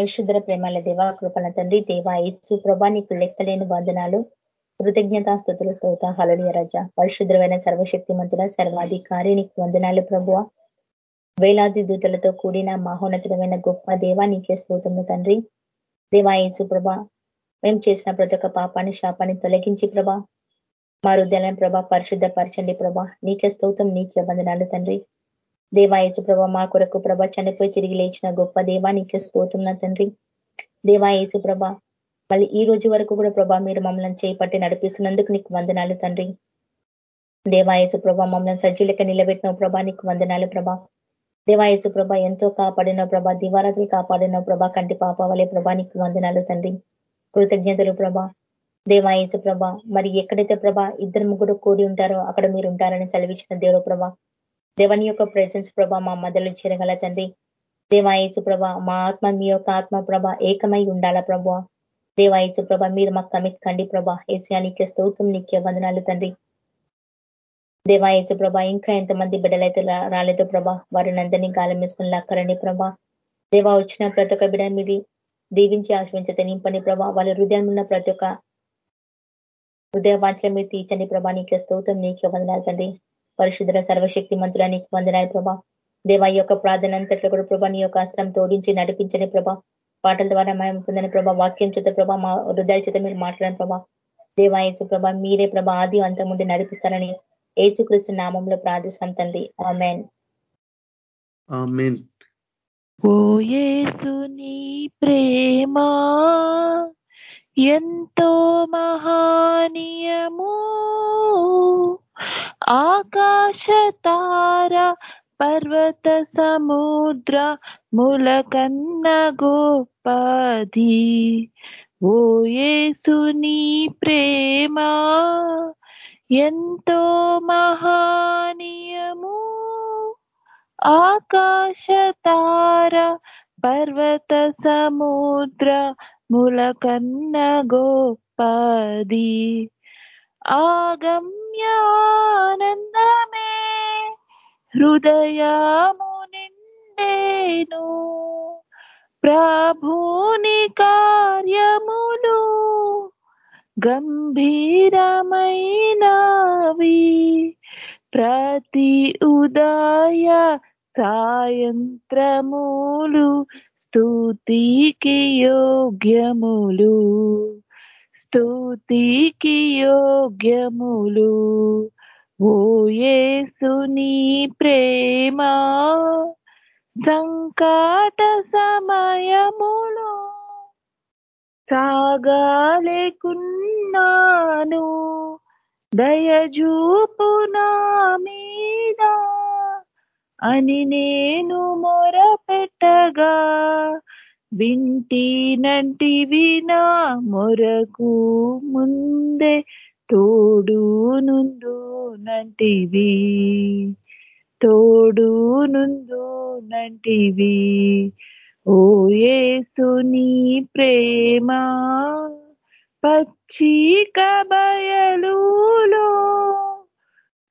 పరిశుద్ర ప్రేమల దేవ కృపణ తండ్రి దేవా ఇసు ప్రభా నీకు లెక్కలేని బంధనాలు కృతజ్ఞతాస్థుతులు స్తోత హళనీయ రజ. పరిశుద్రమైన సర్వశక్తి మంతుల సర్వాధికారి నీకు వందనాలు ప్రభువ. వేలాది దూతలతో కూడిన మహోన్నతమైన గొప్ప దేవా నీకే స్తోతము తండ్రి. దేవా యేసు ప్రభ మేము చేసిన ప్రతి ఒక్క పాపాన్ని శాపాన్ని తొలగించి ప్రభా. మా హృదయాలను ప్రభా పరిశుద్ధ పరచండి ప్రభా. నీకే స్తోతం నీకే వందనాలు తండ్రి. దేవాయచు ప్రభ మా కొరకు ప్రభ చనిపోయి తిరిగి లేచిన గొప్ప దేవానికి స్తోతున్నా తండ్రి. దేవాయచు ప్రభ మళ్ళీ ఈ రోజు వరకు కూడా ప్రభా మీరు మమ్మల్ని చేపట్టి నడిపిస్తున్నందుకు నీకు వందనాలు తండ్రి. దేవాయచు ప్రభ మమ్మల్ని సజ్జులకి నిలబెట్టిన ప్రభా నీకు వందనాలు ప్రభా. దేవాయచు ప్రభ ఎంతో కాపాడిన ప్రభా దివారాజులు కాపాడిన ప్రభా కంటి పాప వలే ప్రభా నీకు వందనాలు తండ్రి. కృతజ్ఞతలు ప్రభా. దేవాయచు ప్రభ మరి ఎక్కడైతే ప్రభా ఇద్దరు ముగ్గురు కూడి ఉంటారో అక్కడ మీరు ఉంటారని చదివించిన దేవుడు ప్రభా. దేవని యొక్క ప్రజెన్స్ ప్రభ మా మధ్యలో చేరగల తండ్రి. దేవాయచు ప్రభ మా ఆత్మ మీ యొక్క ఆత్మ ప్రభ ఏకమై ఉండాలా ప్రభ. దేవాయచు ప్రభ మీరు మాకు కమిట్ కండి ప్రభ. ఏసియానికే స్తోత్రం నీకే వందనాలు తండ్రి. దేవాయచు ప్రభ ఇంకా ఎంతమంది బిడ్డలైతే రాలేదో ప్రభ వారిని అందరినీ గాలం వేసుకుని లాక్కరండి ప్రభ. దేవా వచ్చిన ప్రతి ఒక్క బిడ్డ మీది దీవించి ఆశ్రయించతే నింపండి ప్రభ. వాళ్ళ హృదయం ఉన్న ప్రతి ఒక్క హృదయ వాంచల మీరు తీర్చండి ప్రభా. నీకే స్తోత్రం నీకే వందనాలు తండ్రి. పరిశుద్ధ సర్వశక్తి మంత్రులని వందనాలు ప్రభా. దేవా యొక్క ప్రార్థన అంతట్లో కూడా ప్రభా నీ యొక్క హస్తం తోడించి నడిపించని ప్రభా. పాటల ద్వారా మేము పొందని ప్రభా. వాక్యం చేత ప్రభా మా హృదయాల చేత మీరు మాట్లాడని ప్రభా. దేవాయచు ప్రభా మీరే ప్రభా ఆది అంతం ఉండి నడిపిస్తారని ఏచుకృష్ణ నామంలో ప్రార్థిస్తాం తండ్రి. ఆమెన్. ప్రేమా ఎంతో మహానీయము ఆకాశ తార పర్వత సముద్ర ములకన్న గోపది ఓ యేసుని ప్రేమ ఎంతో మహానీయము. ఆకాశ తార పర్వత సముద్ర ములకన్న గోపది ఆగమ్యానందమే హృదయము నిండేను. ప్రభుని కార్యములు గంభీరమైనవి. ప్రతి ఉదయ సాయంత్రములు స్తుతికి యోగ్యములు. స్తుతికి యోగ్యములు. ఓ యేసుని ప్రేమ సంకాట సమయములు సాగాలేకున్నాను. దయజూపు నా మీద అని నేను మొరపెట్టగా వింటినంటివి నా మొరకు ముందే తోడు నుండు నంటివి. తోడు నుండు నంటివి. ఓ యేసుని ప్రేమ పచ్చిక బయలులో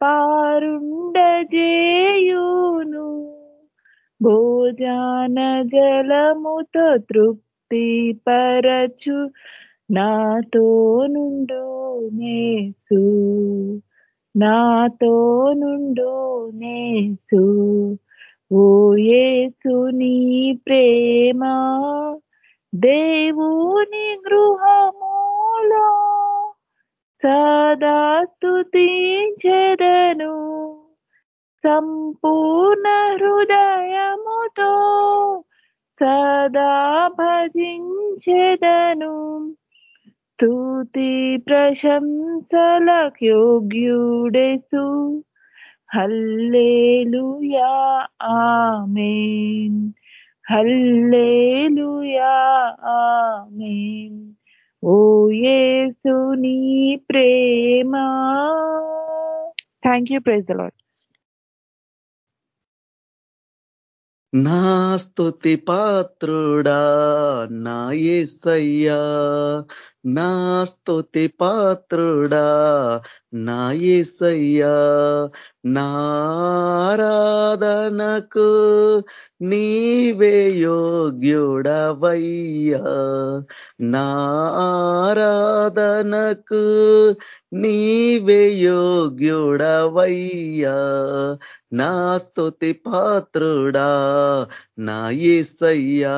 పారుండజేయును. భోజన జలముతో తృప్తి పరచు నాతో నుండు నేసు నాతో నుండు నేసు ఓ యేసుని ప్రేమ దేవుని గృహములో సదా స్తుతించెదను. సంపూర్ణ హృదయముతో సదా భజించెదను. స్థుతి ప్రశంసల యోగ్యుడెసు. Hallelujah amen. Hallelujah amen. ఓ యేసు నీ ప్రేమ. Thank you praise the Lord నా స్తుతి పాత్రుడా నా ఏసయ్యా. నా స్తుతి పాత్రుడా నా ఏసయ్యా నారాధనకు నీవే యోగ్యుడవయ్యా. నారాధనకు నీవే యోగ్యుడవయ్యా. నా స్తుతి పాత్రుడా నా ఏసయ్యా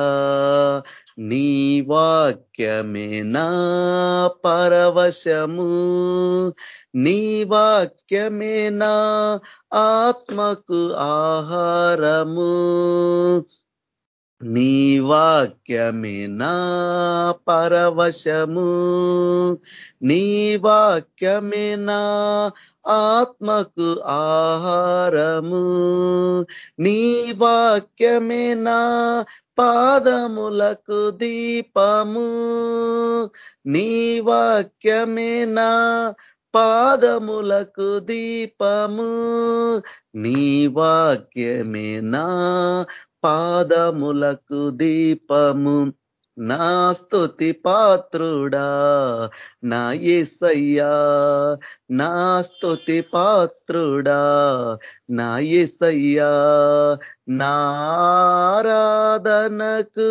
నీ వాక్యమే నా పరవశము. నీ వాక్యమే నా ఆత్మకు ఆహారము. నీ వాక్యమే నా పరవశము. నీ వాక్యమే నా ఆత్మకు ఆహారము. నీ వాక్యమే నా పాదములకు దీపము. నీ వాక్యమే నా పాదములకు దీపము నీ వాక్యమే నా పాదములకు దీపము. నా స్తుతి పాత్రుడా నా ఏసయ్యా నా స్తుతి పాత్రుడా నా ఏసయ్యా నారాధనకు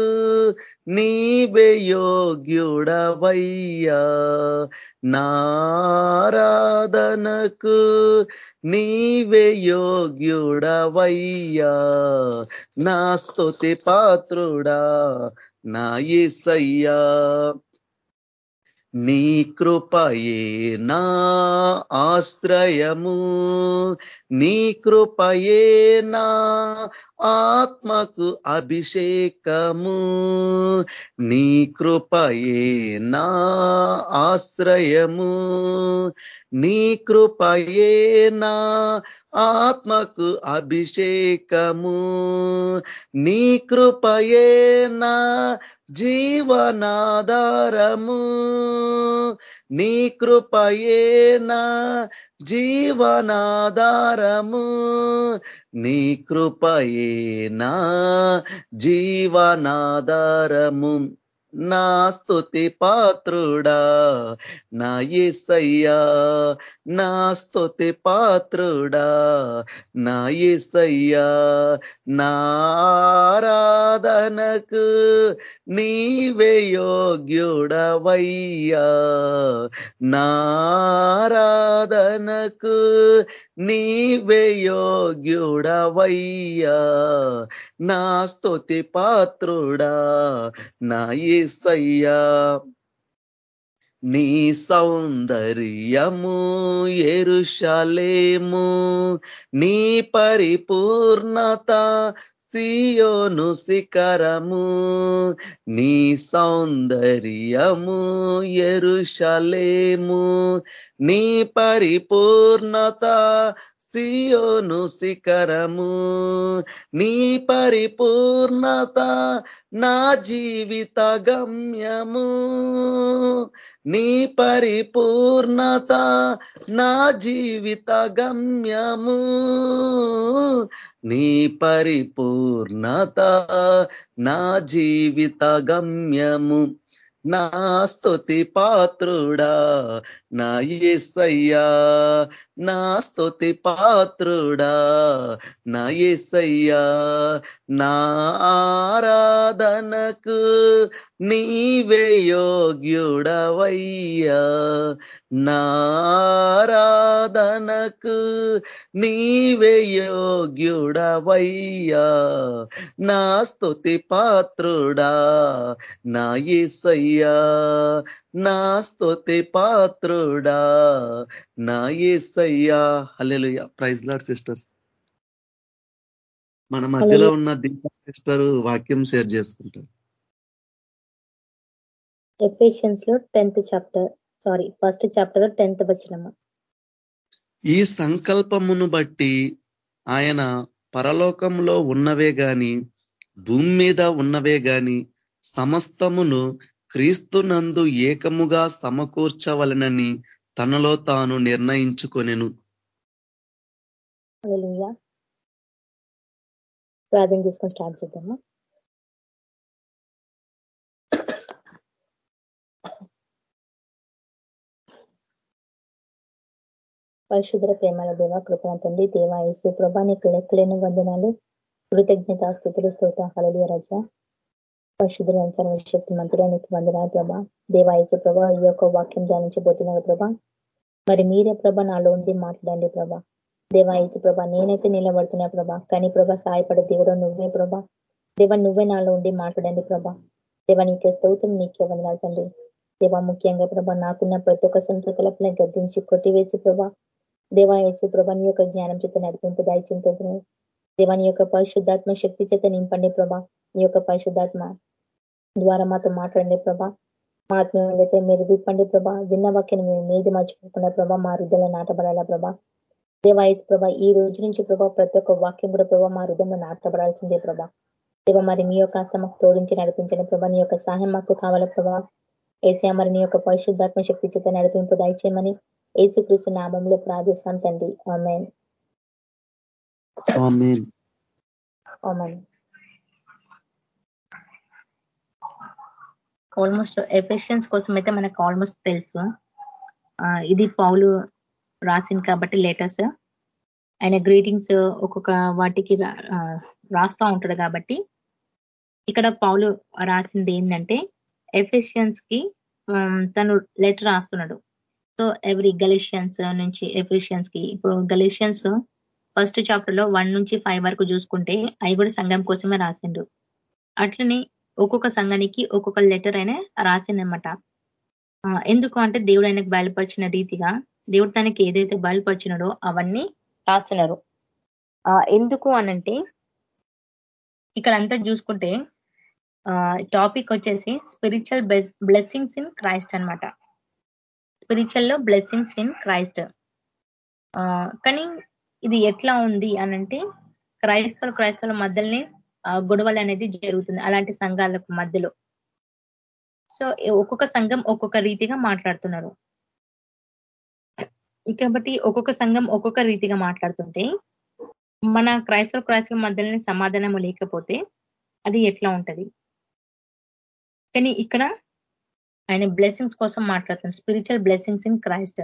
నీవే యోగ్యుడవయ్యా నారాధనకు నీవే యోగ్యుడవయ్యా నా స్తుతి పాత్రుడా నా ఏసయ్యా నీ కృపయే నా ఆశ్రయము. నీ కృపయే నా ఆత్మకు అభిషేకము. నీ కృపయే నా ఆశ్రయము. నీ కృపయే నా ఆత్మకు అభిషేకము. నీ కృపయే నా జీవనాధారము. నీ కృపయేనా జీవనాధారము. నీ కృపయేనా జీవనాధారము. నా స్తుతి పాత్రుడా నా ఏసయ్యా నా స్తుతి పాత్రుడా నా ఏసయ్యా నారాధనకు నీవే యోగ్యుడవయ్యా నారాధనకు నీవే యోగ్యుడవయ్యా. నా స్తుతి పాత్రుడా నా ఏసయ్యా. నీ సౌందర్యము ఎరుషలేము నీ పరిపూర్ణత సియోను శిఖరము నీ సౌందర్యము ఎరుషలేము. నీ పరిపూర్ణత సియోను శిఖరము నీ పరిపూర్ణత నా జీవిత గమ్యము. నీ పరిపూర్ణత నా జీవిత గమ్యము. నీ పరిపూర్ణత నా జీవిత గమ్యము. నా స్తుతి పాత్రుడా నా ఏసయ్యా. నా స్తుతి పాత్రుడా నా ఏసయ్యా. నా ఆరాధనకు నీవే యోగ్యుడవయ్యా. నారాధనకు నీవే యోగ్యుడవయ్యా. నా స్తుతి పాత్రుడా నా ఏసయ్యా నా స్తుతి పాత్రుడా నా ఏసయ్యా హల్లెలూయా. Praise Lord sisters. మన మధ్యలో ఉన్న దీప సిస్టర్ వాక్యం షేర్ చేసుకుంటారు. ఎఫిషియన్స్లో tenth chapter sorry first chapter tenth వచ్చినము ఈ సంకల్పమును బట్టి ఆయన పరలోకంలో ఉన్నవే గాని భూమి మీద ఉన్నవే గాని సమస్తమును క్రీస్తునందు ఏకముగా సమకూర్చవలనని తనలో తాను నిర్ణయించుకొనెను. ప్రార్థన చేసుకొని స్టార్ట్ చేద్దామా? పరిశుద్ర ప్రేమల దేవ కృపణ తండ్రి దేవ యేసు ప్రభా నీకు లెక్కలేని వందనాలు కృతజ్ఞత స్థుతులు స్తోత హళలియ రజ. పరిశుద్ర శక్తి మంత్రులు నీకు వందనాలు ప్రభా. దేవాయచు ప్రభా ఈ యొక్క వాక్యం ధ్యానించబోతున్నారు ప్రభా. మరి మీరే ప్రభ నాలో ఉండి మాట్లాడండి ప్రభా. దేవాయచు ప్రభా నేనైతే నిలబడుతున్నా ప్రభా. కానీ ప్రభా సాయపడే దేవుడు నువ్వే ప్రభా. దేవ నువ్వే నాలో ఉండి మాట్లాడండి ప్రభా. దేవ నీకే స్తోత్రం నీకే వందనాలు తండ్రి. దేవా ముఖ్యంగా ప్రభా నాకున్న ప్రతి ఒక్క సంతతలపై గద్దించి కొట్టివేసి ప్రభా. దేవాయచు ప్రభా నీ యొక్క జ్ఞానం చేత నడిపింపు దాయిచింతను దేవాని యొక్క పరిశుద్ధాత్మ శక్తి చేత నింపండి ప్రభా. నీ యొక్క పరిశుద్ధాత్మ ద్వారా మాతో మాట్లాడండి ప్రభా. మా ఆత్మీయులైతే మీరు విప్పండి ప్రభా. విన్న వాక్యాన్ని మేము మీది మర్చిపోకుండా ప్రభా మా హృదయంలో నాటబడాలా ప్రభా. దేవాయచు ప్రభా ఈ రోజు నుంచి ప్రభా ప్రతి ఒక్క వాక్యం కూడా ప్రభా మా హృదయంలో నాటబడాల్సిందే ప్రభా. దేవ మరి మీ యొక్క ఆస్త మాకు తోడించి నడిపించండి ప్రభా. నీ యొక్క సహాయం మాకు కావాల ప్రభా. ఏసీ మరి నీ యొక్క పరిశుద్ధాత్మ శక్తి చేత నడిపింపు దయచేయమని ఏసుకృష్ణ నామంలో ప్రార్థిస్తాం తండ్రి. ఆమెన్. ఆల్మోస్ట్ ఎఫిషియన్స్ కోసం అయితే మనకు ఆల్మోస్ట్ తెలుసు. ఇది పౌలు రాసింది కాబట్టి లేటర్స్. ఆయన గ్రీటింగ్స్ ఒక్కొక్క వాటికి రాస్తా ఉంటాడు కాబట్టి ఇక్కడ పౌలు రాసింది ఏంటంటే ఎఫిషియన్స్కి తను లెటర్ రాస్తున్నాడు. సో ఎవ్రీ గలిషియన్స్ నుంచి ఎఫిషియన్స్కి ఇప్పుడు గలిషియన్స్ ఫస్ట్ చాప్టర్లో వన్ నుంచి ఫైవ్ వరకు చూసుకుంటే అవి కూడా సంఘం కోసమే రాసిండు. అట్లనే ఒక్కొక్క సంఘానికి ఒక్కొక్క లెటర్ అయినా రాసిందనమాట ఎందుకు అంటే దేవుడు ఆయనకు బయలుపరిచిన రీతిగా దేవుడు తనకి ఏదైతే బయలుపరిచినాడో అవన్నీ రాస్తున్నారు. ఎందుకు అనంటే ఇక్కడ అంతా చూసుకుంటే టాపిక్ వచ్చేసి స్పిరిచువల్ బ్లెస్సింగ్స్ ఇన్ క్రైస్ట్ అనమాట స్పిరిచువల్లో బ్లెస్సింగ్స్ ఇన్ క్రైస్ట్. కానీ ఇది ఎట్లా ఉంది అనంటే క్రైస్తవులు క్రైస్తవుల మధ్యలోనే గొడవలు అనేది జరుగుతుంది అలాంటి సంఘాలకు మధ్యలో. సో ఒక్కొక్క సంఘం ఒక్కొక్క రీతిగా మాట్లాడుతున్నారు. కాబట్టి ఒక్కొక్క సంఘం ఒక్కొక్క రీతిగా మాట్లాడుతుంటే మన క్రైస్తవ క్రైస్తవ మధ్యలోనే సమాధానము లేకపోతే అది ఎట్లా ఉంటది? కానీ ఇక్కడ ఆయన బ్లెస్సింగ్స్ కోసం మాట్లాడుతున్నాం స్పిరిచువల్ బ్లెస్సింగ్స్ ఇన్ క్రైస్ట్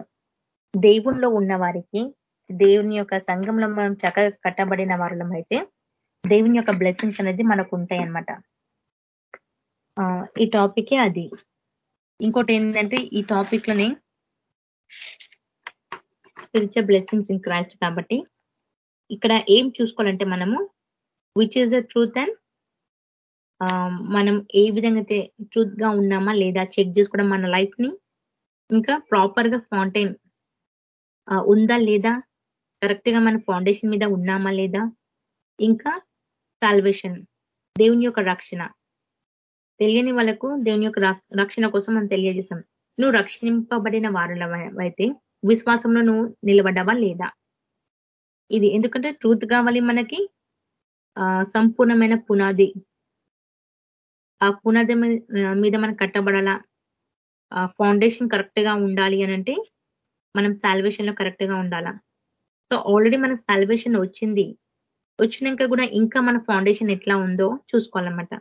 దేవుణ్ణిలో ఉన్న వారికి దేవుని యొక్క సంఘంలో మనం చక్కగా కట్టబడిన వారులం అయితే దేవుని యొక్క బ్లెస్సింగ్స్ అనేది మనకు ఉంటాయి అనమాట ఈ టాపికే అది. ఇంకోటి ఏంటంటే ఈ టాపిక్లోనే స్పిరిచువల్ బ్లెస్సింగ్స్ ఇన్ క్రైస్ట్ కాబట్టి ఇక్కడ ఏం చూసుకోవాలంటే మనము which is the truth and మనం ఏ విధంగా అయితే ట్రూత్గా ఉన్నామా లేదా చెక్ చేసుకోవడం మన లైఫ్ని ఇంకా ప్రాపర్గా ఫౌంటైన్ ఉందా లేదా? కరెక్ట్గా మన ఫౌండేషన్ మీద ఉన్నామా లేదా? ఇంకా సాల్వేషన్ దేవుని యొక్క రక్షణ. తెలియని వాళ్ళకు దేవుని యొక్క రక్షణ కోసం మనం తెలియజేస్తాం. నువ్వు రక్షింపబడిన వారుల అయితే విశ్వాసంలో నువ్వు నిలబడ్డావా లేదా? ఇది ఎందుకంటే ట్రూత్ కావాలి మనకి సంపూర్ణమైన పునాది. ఆ పునాది మీద మనం కట్టబడాలా? ఫౌండేషన్ కరెక్ట్గా ఉండాలి అనంటే మనం సాల్వేషన్లో కరెక్ట్గా ఉండాలా? సో ఆల్రెడీ మన సాల్వేషన్ వచ్చింది. వచ్చినాక కూడా ఇంకా మన ఫౌండేషన్ ఎట్లా ఉందో చూసుకోవాలన్నమాట.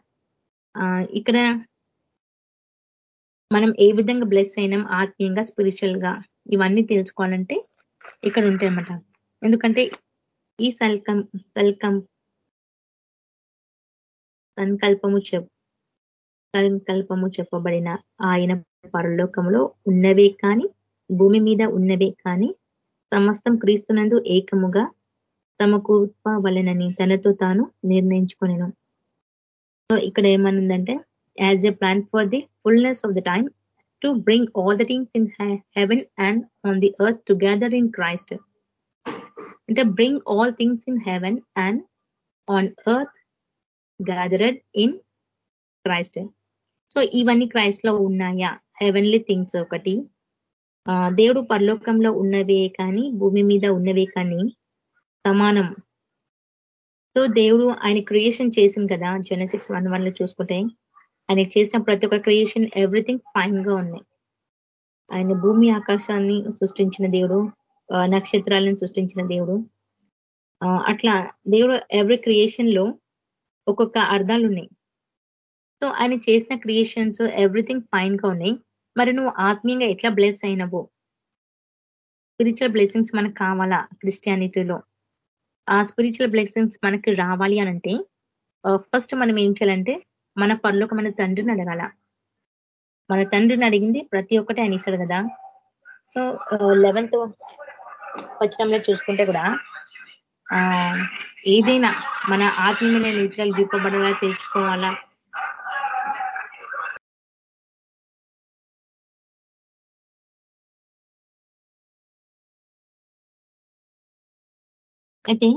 ఇక్కడ మనం ఏ విధంగా బ్లెస్ అయినాం ఆత్మీయంగా స్పిరిచువల్గా ఇవన్నీ తెలుసుకోవాలంటే ఇక్కడ ఉంటాయన్నమాట. ఎందుకంటే ఈ సల్కం సల్కం సంకల్పము సంకల్పము చెప్పబడిన ఆయన పరలోకములో ఉన్నవే కానీ భూమి మీద ఉన్నవే కానీ సమస్తం క్రీస్తునందు ఏకముగా తమకు వలనని తనతో తాను నిర్ణయించుకునేను. సో ఇక్కడ ఏమనుందంటే as a plan for the fullness of the time to bring all the things in heaven and on the earth together in Christ అంటే bring all things in heaven and on earth gathered in Christ so ఇవన్నీ క్రైస్ట్లో ఉన్నాయా? Heavenly things ఒకటి. దేవుడు పరలోకంలో ఉన్నవే కానీ భూమి మీద ఉన్నవే కానీ సమానం. సో దేవుడు ఆయన క్రియేషన్ చేసింది కదా జెనసిక్స్ వన్ వన్లో చూసుకుంటే. ఆయన చేసిన ప్రతి ఒక్క క్రియేషన్ ఎవ్రీథింగ్ ఫైన్గా ఉన్నాయి. ఆయన భూమి ఆకాశాన్ని సృష్టించిన దేవుడు నక్షత్రాలను సృష్టించిన దేవుడు. అట్లా దేవుడు ఎవ్రీ క్రియేషన్లో ఒక్కొక్క అర్థాలు ఉన్నాయి. సో ఆయన చేసిన క్రియేషన్స్ ఎవ్రీథింగ్ ఫైన్గా ఉన్నాయి. మరి నువ్వు ఆత్మీయంగా ఎట్లా బ్లెస్ అయినవో? స్పిరిచువల్ బ్లెస్సింగ్స్ మనకు కావాలా క్రిస్టియానిటీలో ఆ స్పిరిచువల్ బ్లెస్సింగ్స్ మనకి రావాలి అనంటే ఫస్ట్ మనం ఏం చేయాలంటే మన పనులకు మన తండ్రిని అడగాల. మన తండ్రిని అడిగింది ప్రతి ఒక్కటి ఆయన ఇస్తాడు కదా. సో లెవెన్త్ వచనంలో చూసుకుంటే కూడా ఏదైనా మన ఆత్మీయమైన నిద్రలు దీపబడేలా తెచ్చుకోవాలా అయితే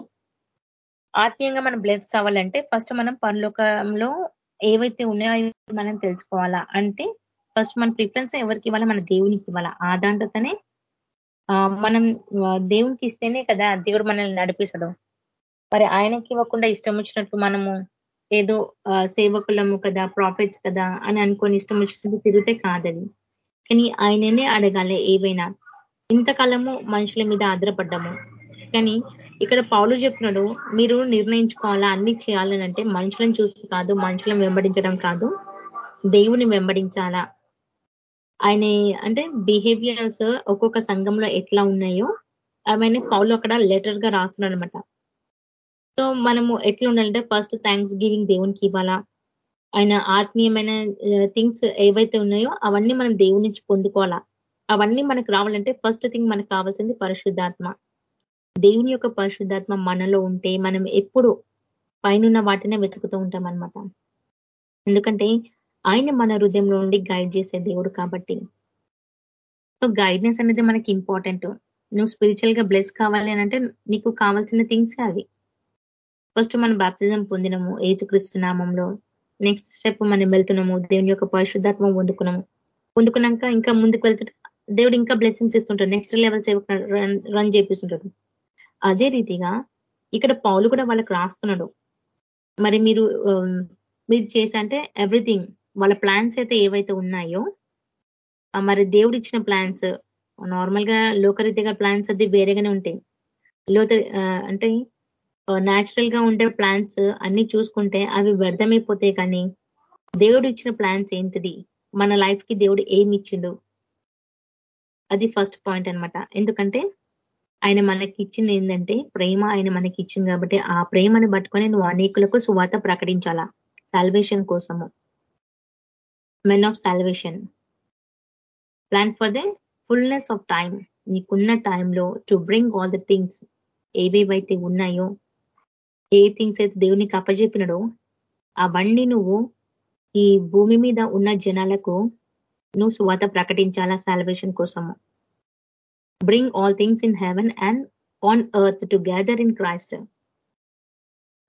ఆత్మీయంగా మనం బ్లెస్ కావాలంటే ఫస్ట్ మనం పరలోకంలో ఏవైతే ఉన్నాయో మనం తెలుసుకోవాలా? అంటే ఫస్ట్ మన ప్రిఫరెన్స్ ఎవరికి ఇవ్వాలా? మన దేవునికి ఇవ్వాలా? ఆ దాంట్లోనే మనం దేవునికి ఇస్తేనే కదా దేవుడు మనల్ని నడిపిస్తాడు. మరి ఆయనకి ఇవ్వకుండా ఇష్టం వచ్చినట్టు మనము ఏదో సేవకులము కదా ప్రాఫిట్స్ కదా అని అనుకొని ఇష్టం వచ్చినట్టు తిరిగితే కాదని కానీ ఆయననే అడగాలి ఏవైనా. ఇంతకాలము మనుషుల మీద ఆధారపడ్డాము. కానీ ఇక్కడ పౌలు చెప్పినాడు మీరు నిర్ణయించుకోవాలా? అన్ని చేయాలని అంటే మనుషులను చూసి కాదు మనుషులను వెంబడించడం కాదు దేవుని వెంబడించాలా? ఆయన అంటే బిహేవియర్స్ ఒక్కొక్క సంఘంలో ఎట్లా ఉన్నాయో అవన్నీ పౌలు అక్కడ లెటర్గా రాస్తున్నాడు అనమాట సో మనము ఎట్లా ఉండాలంటే ఫస్ట్ థ్యాంక్స్ గివింగ్ దేవునికి ఇవ్వాలా? ఆయన ఆత్మీయమైన థింగ్స్ ఏవైతే ఉన్నాయో అవన్నీ మనం దేవుని నుంచి పొందుకోవాలా? అవన్నీ మనకు రావాలంటే ఫస్ట్ థింగ్ మనకు కావాల్సింది పరిశుద్ధాత్మ. దేవుని యొక్క పరిశుద్ధాత్మ మనలో ఉంటే మనం ఎప్పుడు పైన వాటినే వెతుకుతూ ఉంటాం అనమాట ఎందుకంటే ఆయన మన హృదయంలో ఉండి గైడ్ చేసే దేవుడు కాబట్టి. సో గైడ్నెస్ అనేది మనకి ఇంపార్టెంట్ నువ్వు స్పిరిచువల్గా బ్లెస్ కావాలి అంటే నీకు కావాల్సిన థింగ్స్ అవి. ఫస్ట్ మనం బాప్తిజం పొందినము ఏజుక్రీస్తు నామంలో. నెక్స్ట్ స్టెప్ మనం వెళ్తున్నాము దేవుని యొక్క పరిశుద్ధాత్మ పొందుకున్నాము. పొందుకున్నాక ఇంకా ముందుకు వెళ్తుంటే దేవుడు ఇంకా బ్లెస్సింగ్స్ ఇస్తుంటాడు. నెక్స్ట్ లెవెల్స్ రన్ చేపిస్తుంటాడు. అదే రీతిగా ఇక్కడ పౌలు కూడా వాళ్ళకి రాస్తున్నాడు. మరి మీరు మీరు చేసంటే అంటే ఎవ్రీథింగ్ వాళ్ళ ప్లాన్స్ అయితే ఏవైతే ఉన్నాయో మరి దేవుడు ఇచ్చిన ప్లాన్స్ నార్మల్గా లోకరీతిగా ప్లాన్స్ అది వేరేగానే ఉంటాయి. లోత అంటే న్యాచురల్గా ఉండే ప్లాన్స్ అన్ని చూసుకుంటే అవి వ్యర్థమైపోతాయి కానీ దేవుడు ఇచ్చిన ప్లాన్స్ ఏంటిది? మన లైఫ్కి దేవుడు ఏమి ఇచ్చిండు? అది ఫస్ట్ పాయింట్ అనమాట ఎందుకంటే ఆయన మనకి ఇచ్చింది ఏంటంటే ప్రేమ ఆయన మనకి ఇచ్చింది కాబట్టి ఆ ప్రేమను పట్టుకొని నువ్వు అనేకులకు సువాత ప్రకటించాలా? సాల్వేషన్ కోసము. Men of salvation plan for the fullness of time నీకున్న టైంలో to bring all the things ఏవేవైతే ఉన్నాయో ఏ థింగ్స్ అయితే దేవునికి అప్పజెప్పినడో అవన్నీ నువ్వు ఈ భూమి మీద ఉన్న జనాలకు నువ్వు సువాత ప్రకటించాలా? సాల్వేషన్ కోసము. Bring all things in heaven and on earth together in Christ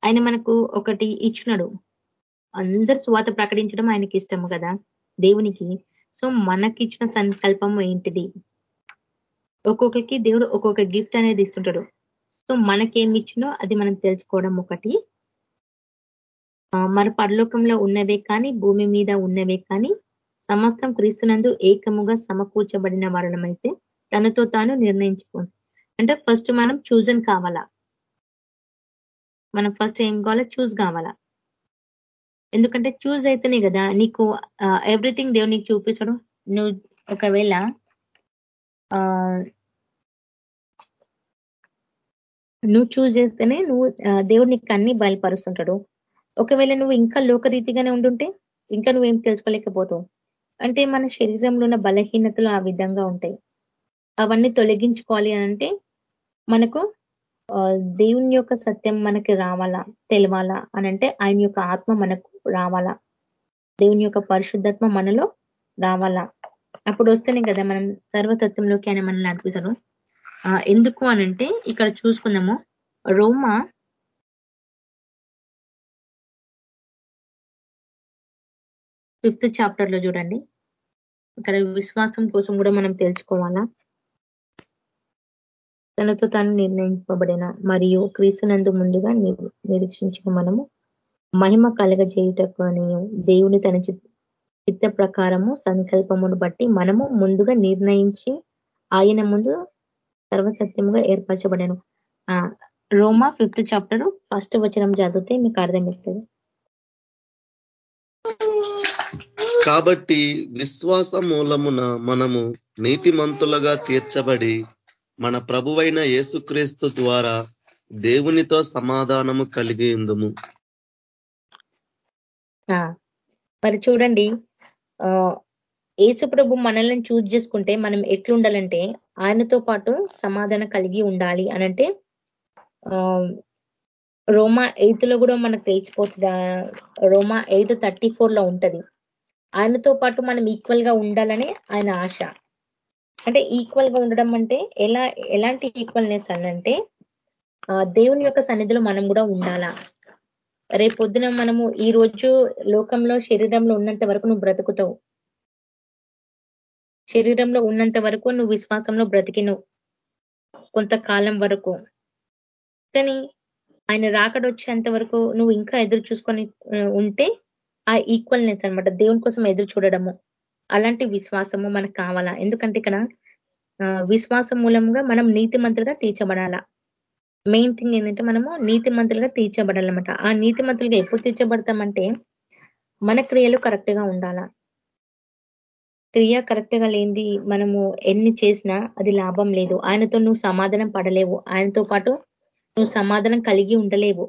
ఆయన మనకు ఒకటి ఇచ్చినాడు. అందరు స్వాత ప్రకటించడం ఆయనకి ఇష్టము కదా? దేవునికి. సో మనకి ఇచ్చిన సంకల్పం ఏంటిది? ఒక్కొక్కరికి దేవుడు ఒక్కొక్క గిఫ్ట్ అనేది ఇస్తుంటాడు. సో మనకేమి ఇచ్చినో అది మనం తెలుసుకోవడం ఒకటి. మన పరలోకంలో ఉన్నవే కానీ భూమి మీద ఉన్నవే కానీ సమస్తం క్రీస్తునందు ఏకముగా సమకూర్చబడిన వారణమైతే తనతో తాను నిర్ణయించుకో అంటే ఫస్ట్ మనం చూజన్ కావాలా? మనం ఫస్ట్ ఏం కావాలా? చూస్ కావాలా? ఎందుకంటే చూజ్ అయితేనే కదా నీకు ఎవ్రీథింగ్ దేవుడు నీకు చూపించడం నువ్వు ఒకవేళ నువ్వు చూజ్ చేస్తేనే నువ్వు దేవుడు నీకు అన్ని బయలుపరుస్తుంటాడు. ఒకవేళ నువ్వు ఇంకా లోకరీతిగానే ఉండుంటే ఇంకా నువ్వేం తెలుసుకోలేకపోతావు. అంటే మన శరీరంలో ఉన్న బలహీనతలు ఆ విధంగా ఉంటాయి. అవన్నీ తొలగించుకోవాలి అంటే మనకు దేవుని యొక్క సత్యం మనకి రావాలా తెలవాలా అనంటే ఆయన యొక్క ఆత్మ మనకు రావాలా. దేవుని యొక్క పరిశుద్ధత్మ మనలో రావాలా. అప్పుడు వస్తేనే కదా మనం సర్వతత్వంలోకి ఆయన మనల్ని అనిపిస్తారు ఎందుకు అనంటే ఇక్కడ చూసుకుందాము. రోమా ఫిఫ్త్ చాప్టర్లో చూడండి. ఇక్కడ విశ్వాసం కోసం కూడా మనం తెలుసుకోవాలా. తనతో తాను నిర్ణయింపబడిన మరియు క్రీస్తునందు ముందుగా నిరీక్షించిన మనము మహిమ కలగజేయుటకు అని దేవుని తన చిత్త ప్రకారము సంకల్పమును బట్టి మనము ముందుగా నిర్ణయించి ఆయన ముందు సర్వసత్యముగా ఏర్పరచబడాను. రోమా ఫిఫ్త్ చాప్టర్ ఫస్ట్ వచనం చదివితే మీకు అర్థమవుతుంది. కాబట్టి విశ్వాస మూలమున మనము నీతిమంతులుగా తీర్చబడి మన ప్రభువైన యేసుక్రీస్తు ద్వారా దేవునితో సమాధానము కలిగి ఉందము. మరి చూడండి ఏసు ప్రభు మనల్ని చూజ్ చేసుకుంటే మనం ఎట్లుండాలంటే ఆయనతో పాటు సమాధానం కలిగి ఉండాలి అనంటే రోమా ఎయిత్లో కూడా మనకు తెలిసిపోతుంది? రోమా ఎయిట్ థర్టీ ఫోర్లో ఉంటది. ఆయనతో పాటు మనం ఈక్వల్గా ఉండాలని ఆయన ఆశ. అంటే ఈక్వల్గా ఉండడం అంటే ఎలా ఎలాంటి ఈక్వల్నెస్ అనంటే దేవుని యొక్క సన్నిధిలో మనం కూడా ఉండాలా? రేపొద్దున మనము ఈ రోజు లోకంలో శరీరంలో ఉన్నంత వరకు నువ్వు బ్రతుకుతావు. శరీరంలో ఉన్నంత వరకు నువ్వు విశ్వాసంలో బ్రతికిను కొంతకాలం వరకు. కానీ ఆయన రాకడ వచ్చేంత వరకు నువ్వు ఇంకా ఎదురు చూసుకొని ఉంటే ఆ ఈక్వల్నెస్ అనమాట దేవుని కోసం ఎదురు చూడడము. అలాంటి విశ్వాసము మనకు కావాలా? ఎందుకంటే ఇక్కడ విశ్వాసం మూలంగా మనం నీతి మంత్రులుగా తీర్చబడాలా? మెయిన్ థింగ్ ఏంటంటే మనము నీతి మంత్రులుగా తీర్చబడాలన్నమాట. ఆ నీతి మంత్రులుగా ఎప్పుడు తీర్చబడతామంటే మన క్రియలు కరెక్ట్గా ఉండాలా? క్రియ కరెక్ట్గా లేనిది మనము ఎన్ని చేసినా అది లాభం లేదు. ఆయనతో నువ్వు సమాధానం పడలేవు. ఆయనతో పాటు నువ్వు సమాధానం కలిగి ఉండలేవు.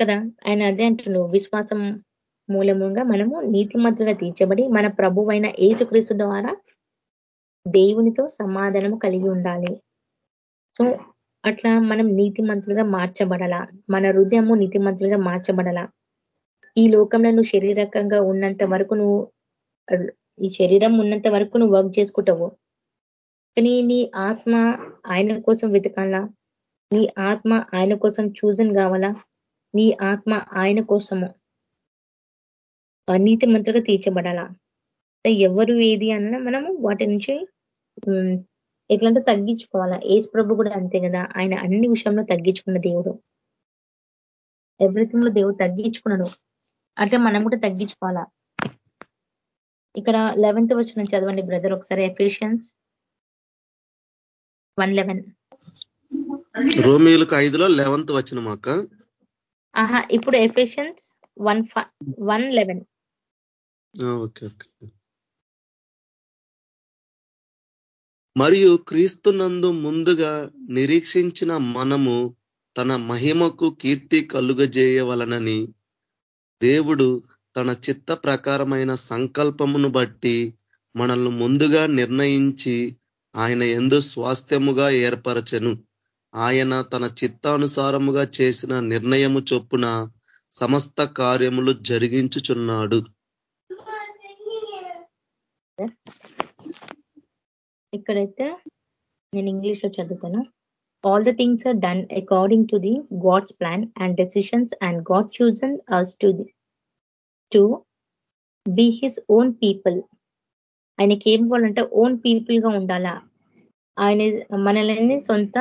కదా? ఆయన అదే అంటున్నావు విశ్వాసం మూలముగా మనము నీతిమంతులుగా తీర్చబడి మన ప్రభు అయిన ఏసుక్రీస్తు ద్వారా దేవునితో సమాధానము కలిగి ఉండాలి. సో అట్లా మనం నీతిమంతులుగా మార్చబడాల మన హృదయము నీతిమంతులుగా మార్చబడాల. ఈ లోకంలో నువ్వు శరీరకంగా ఉన్నంత వరకు నువ్వు ఈ శరీరం ఉన్నంత వరకు నువ్వు వర్క్ చేసుకుంటావు. కానీ నీ ఆత్మ ఆయన కోసం వెతకాలా? నీ ఆత్మ ఆయన కోసం చూజన్ కావాలా? నీ ఆత్మ ఆయన కోసము? నీతి మంత్రుగా తీర్చబడాలా ఎవరు ఏది అన్న మనము వాటి నుంచి ఎట్లంటే తగ్గించుకోవాలా. ఏజ్ ప్రభు కూడా అంతే కదా. ఆయన అన్ని విషయంలో తగ్గించుకున్న దేవుడు. ఎవ్రీథింగ్లో దేవుడు తగ్గించుకున్నాడు. అంటే మనం కూడా తగ్గించుకోవాలా. ఇక్కడ లెవెన్త్ వచ్చిన చదవండి బ్రదర్ ఒకసారి ఎఫిషియన్స్ వన్ లెవెన్ రోమిలకు ఐదులో లెవెన్త్ వచ్చిన మాక ఆహా ఇప్పుడు Ephesians one one eleven okay okay. మరియు క్రీస్తునందు ముందుగా నిరీక్షించిన మనము తన మహిమకు కీర్తి కలుగజేయవలనని దేవుడు తన చిత్త ప్రకారమైన సంకల్పమును బట్టి మనల్ని ముందుగా నిర్ణయించి ఆయన ఎందు స్వాస్థ్యముగా ఏర్పరచెను. ఆయన తన చిత్తానుసారముగా చేసిన నిర్ణయము చొప్పున సమస్త కార్యములు జరిగించుచున్నాడు. ఇక్కడైతే నేను ఇంగ్లీష్లో చదువుతాను. All the things are done according to the God's plan and decisions and God chosen us to the to be his own people ఆయనకి ఏం కావాలంటే ఓన్ పీపుల్గా ఉండాలా? ఆయన మనల్ని సొంత